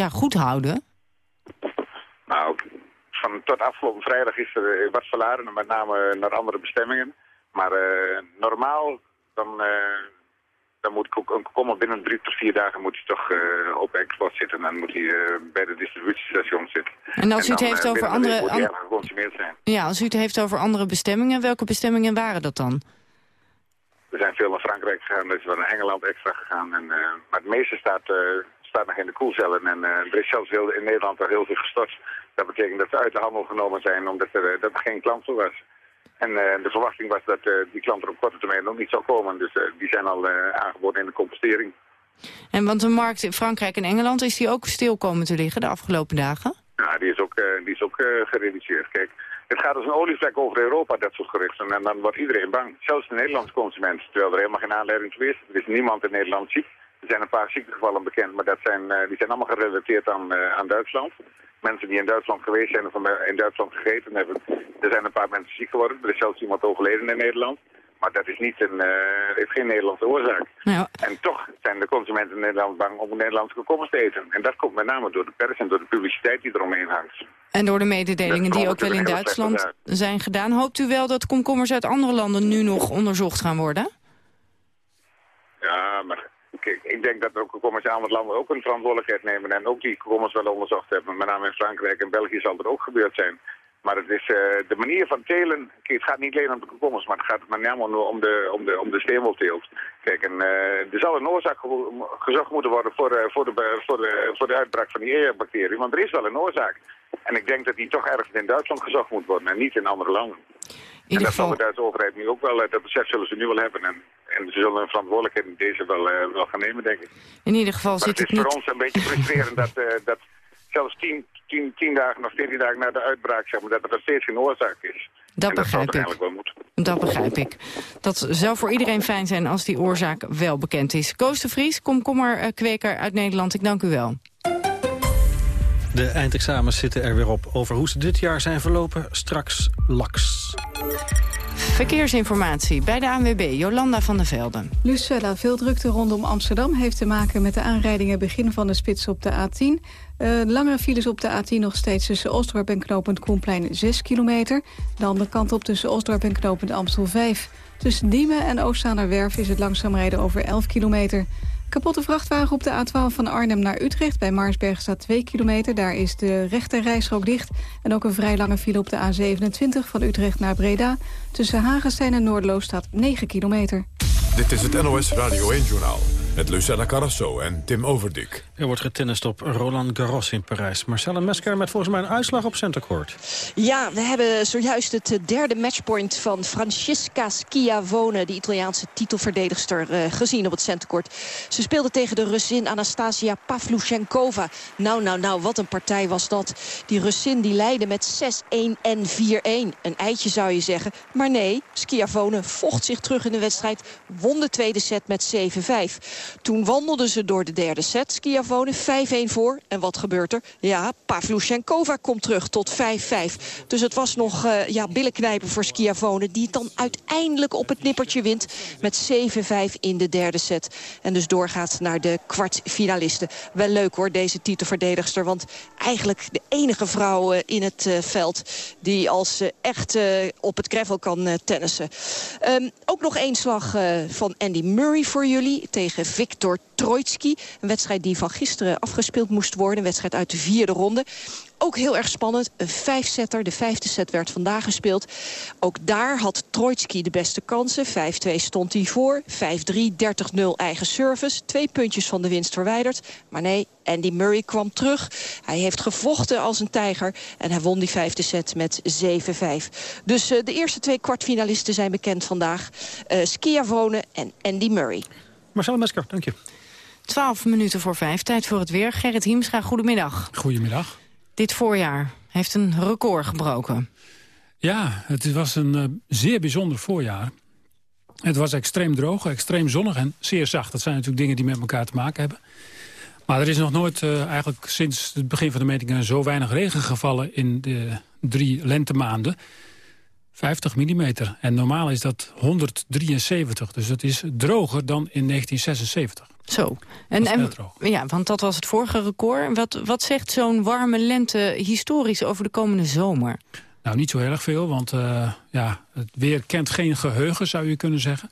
Speaker 14: ja, goed houden?
Speaker 19: Nou, van tot afgelopen vrijdag is er eh, wat verladen, met name naar andere bestemmingen. Maar eh, normaal, dan, eh, dan moet een komkommer binnen drie tot vier dagen moet hij toch eh, op export zitten. Dan moet hij eh, bij de distributiestation zitten.
Speaker 14: En als u het heeft
Speaker 19: eh,
Speaker 14: over andere-
Speaker 19: moet
Speaker 14: an-
Speaker 19: geconsumeerd zijn.
Speaker 14: Ja, als u het heeft over andere bestemmingen, welke bestemmingen waren dat dan?
Speaker 19: We zijn veel naar Frankrijk gegaan, er is wel naar Engeland extra gegaan. En, eh, maar het meeste staat, eh, staat nog in de koelcellen. En eh, er is zelfs heel, in Nederland al heel veel gestort. Dat betekent dat ze uit de handel genomen zijn omdat er, eh, dat er geen klant voor was. En eh, de verwachting was dat eh, die klant er op korte termijn nog niet zou komen. Dus die zijn al aangeboden in de compostering.
Speaker 14: En want de markt in Frankrijk en Engeland, is die ook stil komen te liggen de afgelopen dagen?
Speaker 19: Ja, die is ook, die is ook gereduceerd. Kijk, het gaat als een olievlek over Europa, dat soort geruchten. En dan wordt iedereen bang. Zelfs de Nederlandse consument. Terwijl er helemaal geen aanleiding toe is. Er is niemand in Nederland ziek. Er zijn een paar ziektegevallen bekend, maar dat zijn, die zijn allemaal gerelateerd aan, aan Duitsland. Mensen die in Duitsland geweest zijn of in Duitsland gegeten hebben. Er zijn een paar mensen ziek geworden. Er is zelfs iemand overleden in Nederland. Maar dat is niet een, eh, heeft geen Nederlandse oorzaak.
Speaker 14: Nou,
Speaker 19: En toch zijn de consumenten in Nederland bang om Nederlandse komkommers te eten. En dat komt met name door de pers en door de publiciteit die eromheen hangt.
Speaker 14: En door de mededelingen die ook wel in Duitsland zijn gedaan... hoopt u wel dat komkommers uit andere landen nu nog onderzocht gaan worden?
Speaker 19: Ja, maar ik denk dat ook commerciële landen ook een verantwoordelijkheid nemen en ook die komkommers wel onderzocht hebben. Met name in Frankrijk en België zal dat ook gebeurd zijn. Maar het is eh, de manier van telen. Kijk, het gaat niet alleen om de komkommers, maar het gaat met name om de, om de, om de steenwolteelt. Kijk, en, eh, er zal een oorzaak ge- gezocht moeten worden voor, eh, voor, de, voor, de, voor de uitbraak van die EHEC-bacterie. Want er is wel een oorzaak. En ik denk dat die toch ergens in Duitsland gezocht moet worden en niet in andere landen. en dat zal de Duitse overheid nu ook wel, dat besef zullen ze nu wel hebben. En, en ze zullen een verantwoordelijkheid in deze wel, eh, wel gaan nemen, denk ik.
Speaker 14: In ieder geval
Speaker 19: Maar
Speaker 14: zit
Speaker 19: het
Speaker 14: het
Speaker 19: is voor
Speaker 14: niet...
Speaker 19: ons een beetje frustrerend dat, eh, dat zelfs tien, tien, tien dagen of veertien dagen na de uitbraak, zeg maar, dat er nog steeds geen oorzaak is.
Speaker 14: Dat
Speaker 19: en dat
Speaker 14: begrijp
Speaker 19: zou
Speaker 14: ik.
Speaker 19: wel moeten.
Speaker 14: Dat begrijp ik. Dat zou voor iedereen fijn zijn als die oorzaak wel bekend is. Koos de Vries, komkommerkweker uit Nederland, ik dank u wel.
Speaker 17: De eindexamens zitten er weer op. Over hoe ze dit jaar zijn verlopen, straks laks.
Speaker 14: Verkeersinformatie bij de ANWB, Jolanda van der Velden.
Speaker 5: Lucella, veel drukte rondom Amsterdam heeft te maken met de aanrijdingen begin van de spits op de A10. Eh, langere files op de A10 nog steeds tussen Osdorp en knooppunt Koenplein 6 kilometer. De andere kant op tussen Osdorp en knooppunt Amstel 5. Tussen Diemen en Oostzaanerwerf is het langzaam rijden over 11 kilometer. Kapotte vrachtwagen op de A12 van Arnhem naar Utrecht. Bij Maarsberg staat 2 kilometer. Daar is de rechte dicht. En ook een vrij lange file op de A27 van Utrecht naar Breda. Tussen Hagenstein en Noordloos staat 9 kilometer.
Speaker 1: Dit is het NOS Radio 1-journaal. Met Lucella Carrasso en Tim Overdik.
Speaker 17: Er wordt getennist op Roland Garros in Parijs. Marcelle Mesker met volgens mij een uitslag op centercourt.
Speaker 20: Ja, we hebben zojuist het eh, derde matchpoint van Francesca Schiavone... de Italiaanse titelverdedigster, eh, gezien op het centercourt. Ze speelde tegen de Russin Anastasia Pavluchenkova. Nou, nou, nou, wat een partij was dat. Die Russin die leidde met 6-1 en 4-1. Een eitje zou je zeggen. Maar nee, Schiavone vocht zich terug in de wedstrijd. Won de tweede set met 7-5. Toen wandelden ze door de derde set. Schiavone 5-1 voor. En wat gebeurt er? Ja, Pavluchenkova komt terug tot 5-5. Dus het was nog uh, ja, billenknijpen voor Schiavone... die het dan uiteindelijk op het nippertje wint met 7-5 in de derde set. En dus doorgaat naar de kwartfinalisten. Wel leuk hoor, deze titelverdedigster. Want eigenlijk de enige vrouw uh, in het uh, veld... die als echt op het gravel kan tennissen. Um, ook nog één slag van Andy Murray voor jullie tegen Viktor Troitsky. Een wedstrijd die van gisteren afgespeeld moest worden. Een wedstrijd uit de vierde ronde. Ook heel erg spannend. Een vijfsetter. De vijfde set werd vandaag gespeeld. Ook daar had Troitsky de beste kansen. 5-2 stond hij voor. 5-3, 30-0 eigen service. Twee puntjes van de winst verwijderd. Maar nee, Andy Murray kwam terug. Hij heeft gevochten als een tijger. En hij won die vijfde set met 7-5. Dus uh, de eerste twee kwartfinalisten zijn bekend vandaag. Uh, Schiavone en Andy Murray.
Speaker 17: Marcel Mesker, dank je.
Speaker 14: 12 minuten voor vijf. Tijd voor het weer. Gerrit Hiemstra, goedemiddag.
Speaker 21: Goedemiddag.
Speaker 14: Dit voorjaar heeft een record gebroken.
Speaker 22: Ja, het was een uh, zeer bijzonder voorjaar. Het was extreem droog, extreem zonnig en zeer zacht. Dat zijn natuurlijk dingen die met elkaar te maken hebben. Maar er is nog nooit uh, eigenlijk sinds het begin van de metingen... zo weinig regen gevallen in de drie lentemaanden. 50 mm. En normaal is dat 173. Dus dat is droger dan in 1976.
Speaker 14: Zo. En, en, ja, want dat was het vorige record. Wat, wat zegt zo'n warme lente historisch over de komende zomer?
Speaker 22: Nou, niet zo heel erg veel, want uh, ja, het weer kent geen geheugen, zou je kunnen zeggen.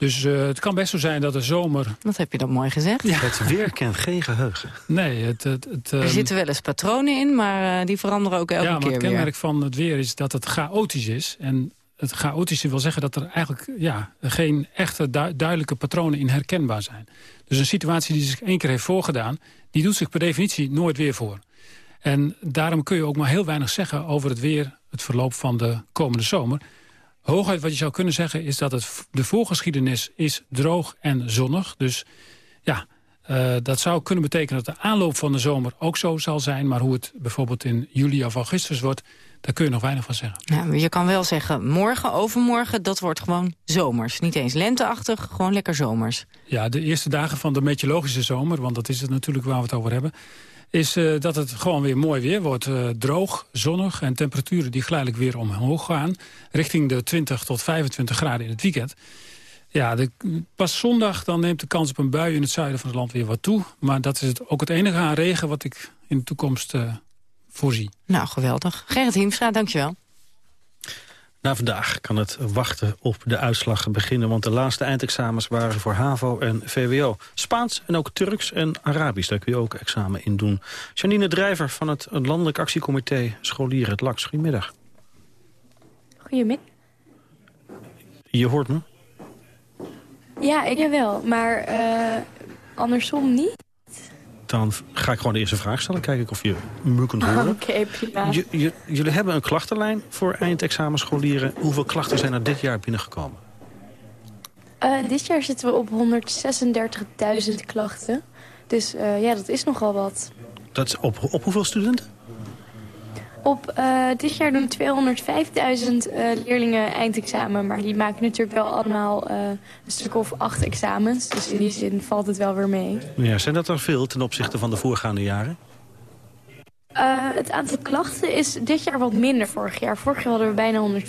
Speaker 22: Dus uh, het kan best zo zijn dat de zomer...
Speaker 14: Wat heb je dan mooi gezegd?
Speaker 17: Ja. Het weer kent geen geheugen.
Speaker 22: Nee, het... het, het
Speaker 14: er um... zitten wel eens patronen in, maar uh, die veranderen ook elke keer weer.
Speaker 22: Ja, maar het kenmerk van het weer is dat het chaotisch is. En het chaotische wil zeggen dat er eigenlijk ja, geen echte du duidelijke patronen in herkenbaar zijn. Dus een situatie die zich één keer heeft voorgedaan... die doet zich per definitie nooit weer voor. En daarom kun je ook maar heel weinig zeggen over het weer... het verloop van de komende zomer. Hooguit wat je zou kunnen zeggen is dat het, de voorgeschiedenis is droog en zonnig. Dus ja, uh, dat zou kunnen betekenen dat de aanloop van de zomer ook zo zal zijn. Maar hoe het bijvoorbeeld in juli of augustus wordt... daar kun je nog weinig van zeggen.
Speaker 14: Ja, je kan wel zeggen, morgen, overmorgen, dat wordt gewoon zomers. Niet eens lenteachtig, gewoon lekker zomers.
Speaker 22: Ja, de eerste dagen van de meteorologische zomer... want dat is het natuurlijk waar we het over hebben is uh, dat het gewoon weer mooi weer wordt. Uh, droog, zonnig en temperaturen die geleidelijk weer omhoog gaan. Richting de 20 tot 25 graden in het weekend. Ja, de, pas zondag dan neemt de kans op een bui in het zuiden van het land weer wat toe. Maar dat is het, ook het enige aan regen wat ik in de toekomst uh, voorzie.
Speaker 14: Nou, geweldig. Gerrit Hiemstra, dankjewel.
Speaker 17: Na vandaag kan het wachten op de uitslag beginnen... want de laatste eindexamens waren voor HAVO en VWO. Spaans en ook Turks en Arabisch, daar kun je ook examen in doen. Janine Drijver van het Landelijk Actiecomité Scholieren, het LAX. Goedemiddag.
Speaker 21: Goedemiddag.
Speaker 17: Je hoort me?
Speaker 21: Ja, ik wel, maar uh, andersom niet
Speaker 17: dan ga ik gewoon de eerste vraag stellen. Kijk ik of je me kunt horen. <laughs>
Speaker 21: Oké, prima.
Speaker 17: jullie hebben een klachtenlijn voor eindexamenscholieren. Hoeveel klachten zijn er dit jaar binnengekomen?
Speaker 21: Uh, dit jaar zitten we op 136.000 klachten. Dus uh, ja, dat is nogal wat.
Speaker 17: Dat is op, op hoeveel studenten?
Speaker 21: Op uh, dit jaar doen 205.000 uh, leerlingen eindexamen. Maar die maken natuurlijk wel allemaal uh, een stuk of acht examens. Dus in die zin valt het wel weer mee.
Speaker 17: Ja, zijn dat er veel ten opzichte van de voorgaande jaren?
Speaker 21: Het aantal klachten is dit jaar wat minder vorig jaar. Vorig jaar hadden we bijna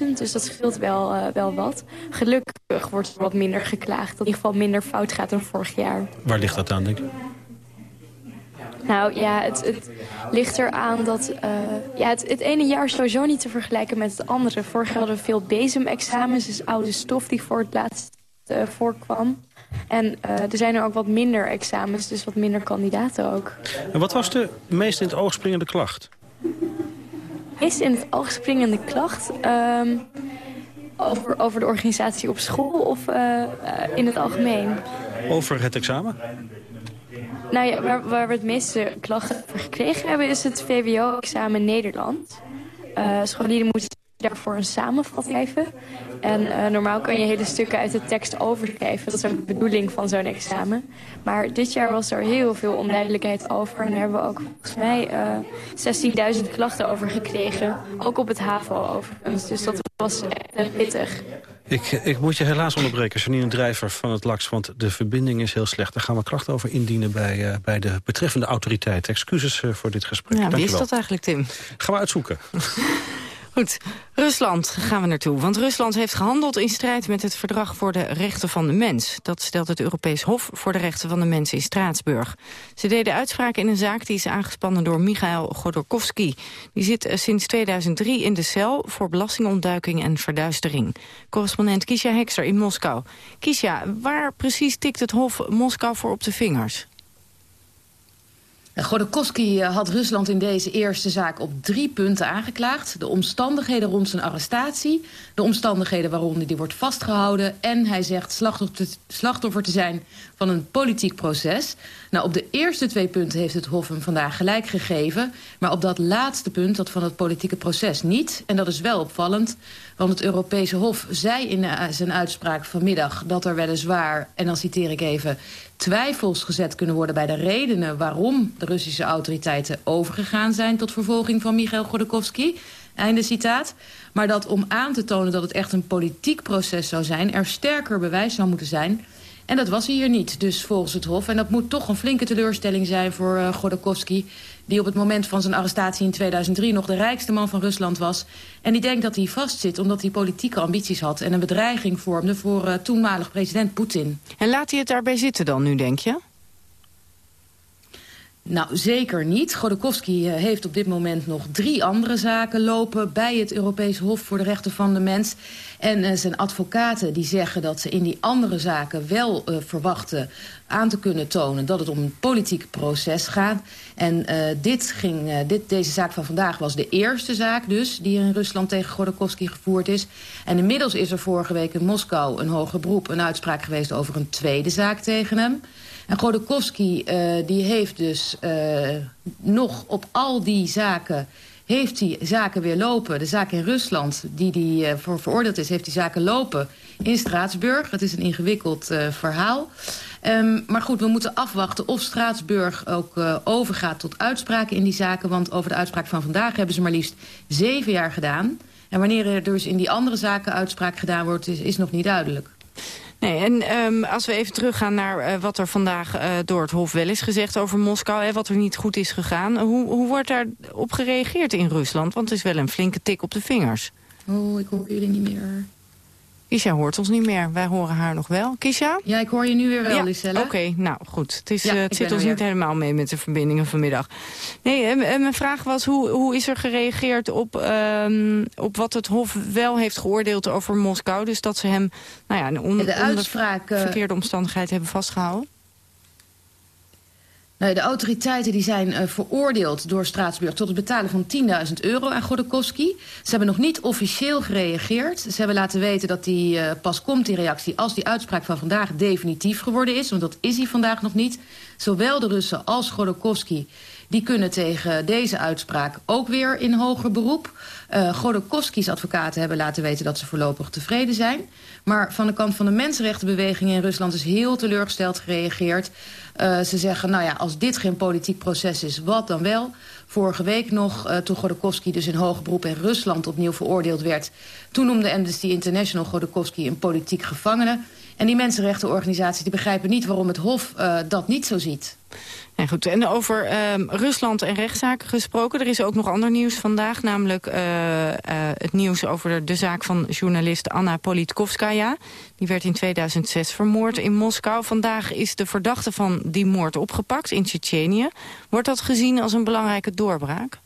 Speaker 21: 150.000, dus dat scheelt wel, wel wat. Gelukkig wordt er wat minder geklaagd. Dat in ieder geval minder fout gaat dan vorig jaar.
Speaker 17: Waar ligt dat aan, denk ik?
Speaker 21: Nou ja, het, het ligt eraan dat... Uh, ja, het, het, ene jaar is sowieso niet te vergelijken met het andere. Vorig jaar hadden we veel bezemexamens, dus oude stof die voor het laatst uh, voorkwam. En uh, er zijn er ook wat minder examens, dus wat minder kandidaten ook.
Speaker 17: En wat was de meest in het oog springende klacht?
Speaker 21: Meest in het oog springende klacht... Um, over, over de organisatie op school of in het algemeen?
Speaker 17: Over het examen?
Speaker 21: Nou ja, waar, we het meeste klachten voor gekregen hebben... is het VWO-examen Nederland. Uh, scholieren moeten daarvoor een samenvatting geven. En uh, normaal kan je hele stukken uit de tekst overschrijven. Dat is ook de bedoeling van zo'n examen. Maar dit jaar was er heel veel onduidelijkheid over. En daar hebben we ook volgens mij uh, 16.000 klachten over gekregen. Ook op het HAVO overigens. Dus dat was echt pittig.
Speaker 17: Ik, ik moet je helaas onderbreken, Janine Drijver van het LAX... want de verbinding is heel slecht. Daar gaan we klachten over indienen bij, uh, bij de betreffende autoriteit. Excuses uh, voor dit gesprek.
Speaker 14: Ja, wie is dat eigenlijk, Tim?
Speaker 17: Gaan we uitzoeken. <laughs>
Speaker 14: Goed, Rusland gaan we naartoe. Want Rusland heeft gehandeld in strijd met het Verdrag voor de Rechten van de Mens. Dat stelt het Europees Hof voor de Rechten van de Mens in Straatsburg. Ze deden uitspraak in een zaak die is aangespannen door Michail Godorkovsky. Die zit eh, sinds 2003 in de cel voor belastingontduiking en verduistering. Correspondent Kisha Hekster in Moskou. Kisha, waar precies tikt het Hof Moskou voor op de vingers?
Speaker 23: Godorkovsky eh, had Rusland in deze eerste zaak op drie punten aangeklaagd. De omstandigheden rond zijn arrestatie, de omstandigheden waaronder hij wordt vastgehouden... en hij zegt slachtoffer te zijn van een politiek proces. Nou, op de eerste twee punten heeft het Hof hem vandaag gelijk gegeven... maar op dat laatste punt, dat van het politieke proces, niet. En dat is wel opvallend, want het Europese Hof zei in eh, zijn uitspraak vanmiddag... dat er weliswaar, en dan citeer ik even twijfels gezet kunnen worden bij de redenen waarom de Russische autoriteiten overgegaan zijn... tot vervolging van Michail Godorkovsky. Einde citaat. Maar dat om aan te tonen dat het echt een politiek proces zou zijn... er sterker bewijs zou moeten zijn... En dat was hier niet, dus volgens het Hof. En dat moet toch een flinke teleurstelling zijn voor uh, die op het moment van zijn arrestatie in 2003 nog de rijkste man van Rusland was. En die denkt dat hij vastzit omdat hij politieke ambities had... en een bedreiging vormde voor uh, toenmalig president Poetin.
Speaker 14: En laat hij het daarbij zitten dan nu, denk je?
Speaker 23: Nou, zeker niet. Godorkovsky eh, heeft op dit moment nog drie andere zaken lopen... bij het Europees Hof voor de Rechten van de Mens. En uh, zijn advocaten die zeggen dat ze in die andere zaken wel uh, verwachten aan te kunnen tonen dat het om een politiek proces gaat. En dit ging, dit, deze zaak van vandaag was de eerste zaak dus... die in Rusland tegen Godorkovsky gevoerd is. En inmiddels is er vorige week in Moskou een hoger beroep... een uitspraak geweest over een tweede zaak tegen hem... En Godorkovsky uh, die heeft dus uh, nog op al die zaken... heeft hij zaken weer lopen. De zaak in Rusland, die hij uh, voor veroordeeld is... heeft die zaken lopen in Straatsburg. Het is een ingewikkeld verhaal. Um, maar goed, we moeten afwachten of Straatsburg ook overgaat tot uitspraken in die zaken. Want over de uitspraak van vandaag hebben ze maar liefst zeven jaar gedaan. En wanneer er dus in die andere zaken uitspraak gedaan wordt, is, is nog niet duidelijk.
Speaker 14: Nee, en um, als we even teruggaan naar uh, wat er vandaag uh, door het Hof wel is gezegd over Moskou... Hè, wat er niet goed is gegaan. Hoe, hoe wordt daarop gereageerd in Rusland? Want het is wel een flinke tik op de vingers.
Speaker 23: Oh, ik hoor jullie niet meer.
Speaker 14: Kisha hoort ons niet meer. Wij horen haar nog wel. Kisha?
Speaker 23: Ja, ik hoor je nu weer wel,
Speaker 14: ja.
Speaker 23: Lucelle.
Speaker 14: Oké, okay, nou goed. Het, is, ja, uh, het zit ons weer. niet helemaal mee met de verbindingen vanmiddag. Nee, en, en mijn vraag was, hoe, hoe is er gereageerd op, um, op wat het Hof wel heeft geoordeeld over Moskou? Dus dat ze hem nou ja, onder,
Speaker 23: de uitspraak,
Speaker 14: onder verkeerde omstandigheid hebben vastgehouden?
Speaker 23: De autoriteiten die zijn uh, veroordeeld door Straatsburg tot het betalen van 10.000 euro aan Godorkovsky. Ze hebben nog niet officieel gereageerd. Ze hebben laten weten dat die uh, pas komt, die reactie, als die uitspraak van vandaag definitief geworden is. Want dat is hij vandaag nog niet. Zowel de Russen als Godorkovsky die kunnen tegen deze uitspraak ook weer in hoger beroep. Uh, Godorkovskys advocaten hebben laten weten dat ze voorlopig tevreden zijn. Maar van de kant van de mensenrechtenbeweging in Rusland is heel teleurgesteld gereageerd. Uh, ze zeggen, nou ja, als dit geen politiek proces is, wat dan wel? Vorige week nog, uh, toen Godorkovsky dus in hoger beroep in Rusland opnieuw veroordeeld werd... toen noemde Amnesty International Godorkovsky een politiek gevangene. En die mensenrechtenorganisaties die begrijpen niet waarom het Hof uh, dat niet zo ziet.
Speaker 14: Goed. En over uh, Rusland en rechtszaken gesproken. Er is ook nog ander nieuws vandaag. Namelijk uh, uh, het nieuws over de zaak van journalist Anna Politkovskaya. Die werd in 2006 vermoord in Moskou. Vandaag is de verdachte van die moord opgepakt in Tsjetsjenië. Wordt dat gezien als een belangrijke doorbraak?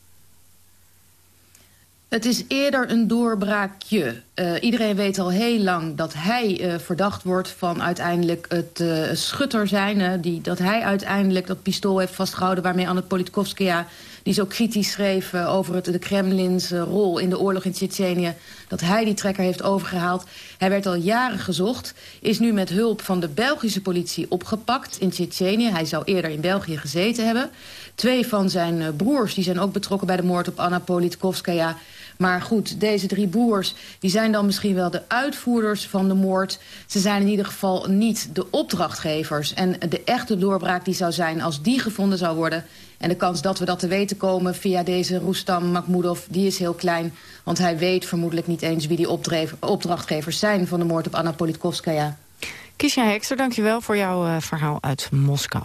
Speaker 23: Het is eerder een doorbraakje. Uh, iedereen weet al heel lang dat hij uh, verdacht wordt van uiteindelijk het uh, schutter zijn. die, dat hij uiteindelijk dat pistool heeft vastgehouden waarmee Anna Politkovskaya... die zo kritisch schreef over het, de Kremlins rol in de oorlog in Tsjetsjenië... dat hij die trekker heeft overgehaald. Hij werd al jaren gezocht. Is nu met hulp van de Belgische politie opgepakt in Tsjetsjenië. Hij zou eerder in België gezeten hebben. Twee van zijn broers die zijn ook betrokken bij de moord op Anna Politkovskaya... Maar goed, deze drie broers die zijn dan misschien wel de uitvoerders van de moord. Ze zijn in ieder geval niet de opdrachtgevers. En de echte doorbraak die zou zijn als die gevonden zou worden... en de kans dat we dat te weten komen via deze Rustam Makhmudov... die is heel klein, want hij weet vermoedelijk niet eens... wie die opdrachtgevers zijn van de moord op Anna Politkovskaya.
Speaker 14: Kisha Hekster, dankjewel voor jouw uh, verhaal uit Moskou.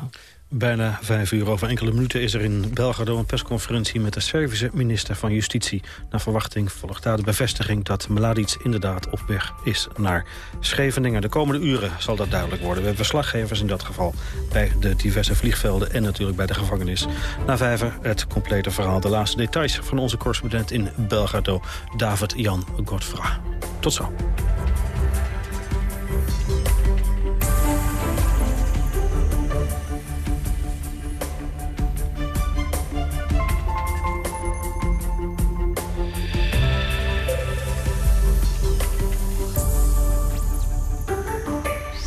Speaker 17: Bijna vijf uur over enkele minuten is er in Belgrado een persconferentie met de Servische minister van Justitie. Naar verwachting volgt daar de bevestiging dat Mladic inderdaad op weg is naar Scheveningen. De komende uren zal dat duidelijk worden. We hebben verslaggevers in dat geval bij de diverse vliegvelden en natuurlijk bij de gevangenis. Na vijver het complete verhaal. De laatste details van onze correspondent in Belgrado, David Jan Godfra. Tot zo.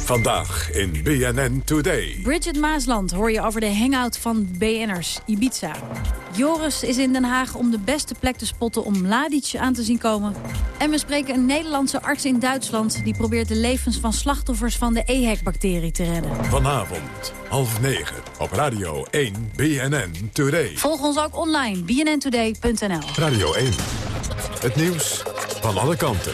Speaker 1: Vandaag in BNN Today.
Speaker 24: Bridget Maasland hoor je over de hangout van BN'ers Ibiza. Joris is in Den Haag om de beste plek te spotten om Mladic aan te zien komen. En we spreken een Nederlandse arts in Duitsland... die probeert de levens van slachtoffers van de EHEC-bacterie te redden.
Speaker 1: Vanavond, half negen, op Radio 1 BNN Today.
Speaker 24: Volg ons ook online, bnntoday.nl.
Speaker 1: Radio 1, het nieuws van alle kanten.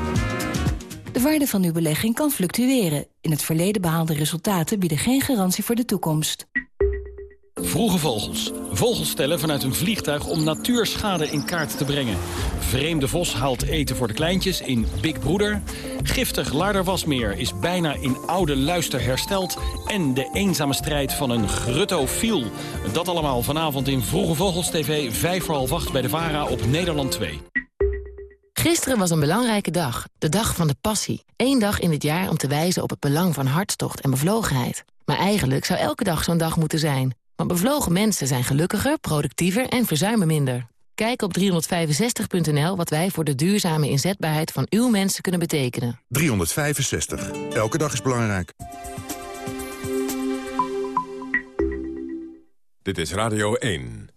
Speaker 25: De waarde van uw belegging kan fluctueren. In het verleden behaalde resultaten bieden geen garantie voor de toekomst.
Speaker 13: Vroege vogels. Vogels stellen vanuit een vliegtuig om natuurschade in kaart te brengen. Vreemde vos haalt eten voor de kleintjes in Big Broeder. Giftig Laarderwasmeer is bijna in oude luister hersteld. En de eenzame strijd van een gruttofiel. Dat allemaal vanavond in Vroege Vogels TV, 5 voor half 8 bij de VARA op Nederland 2.
Speaker 26: Gisteren was een belangrijke dag, de dag van de passie. Eén dag in het jaar om te wijzen op het belang van hartstocht en bevlogenheid. Maar eigenlijk zou elke dag zo'n dag moeten zijn. Want bevlogen mensen zijn gelukkiger, productiever en verzuimen minder. Kijk op 365.nl wat wij voor de duurzame inzetbaarheid van uw mensen kunnen betekenen.
Speaker 27: 365. Elke dag is belangrijk.
Speaker 1: Dit is Radio 1.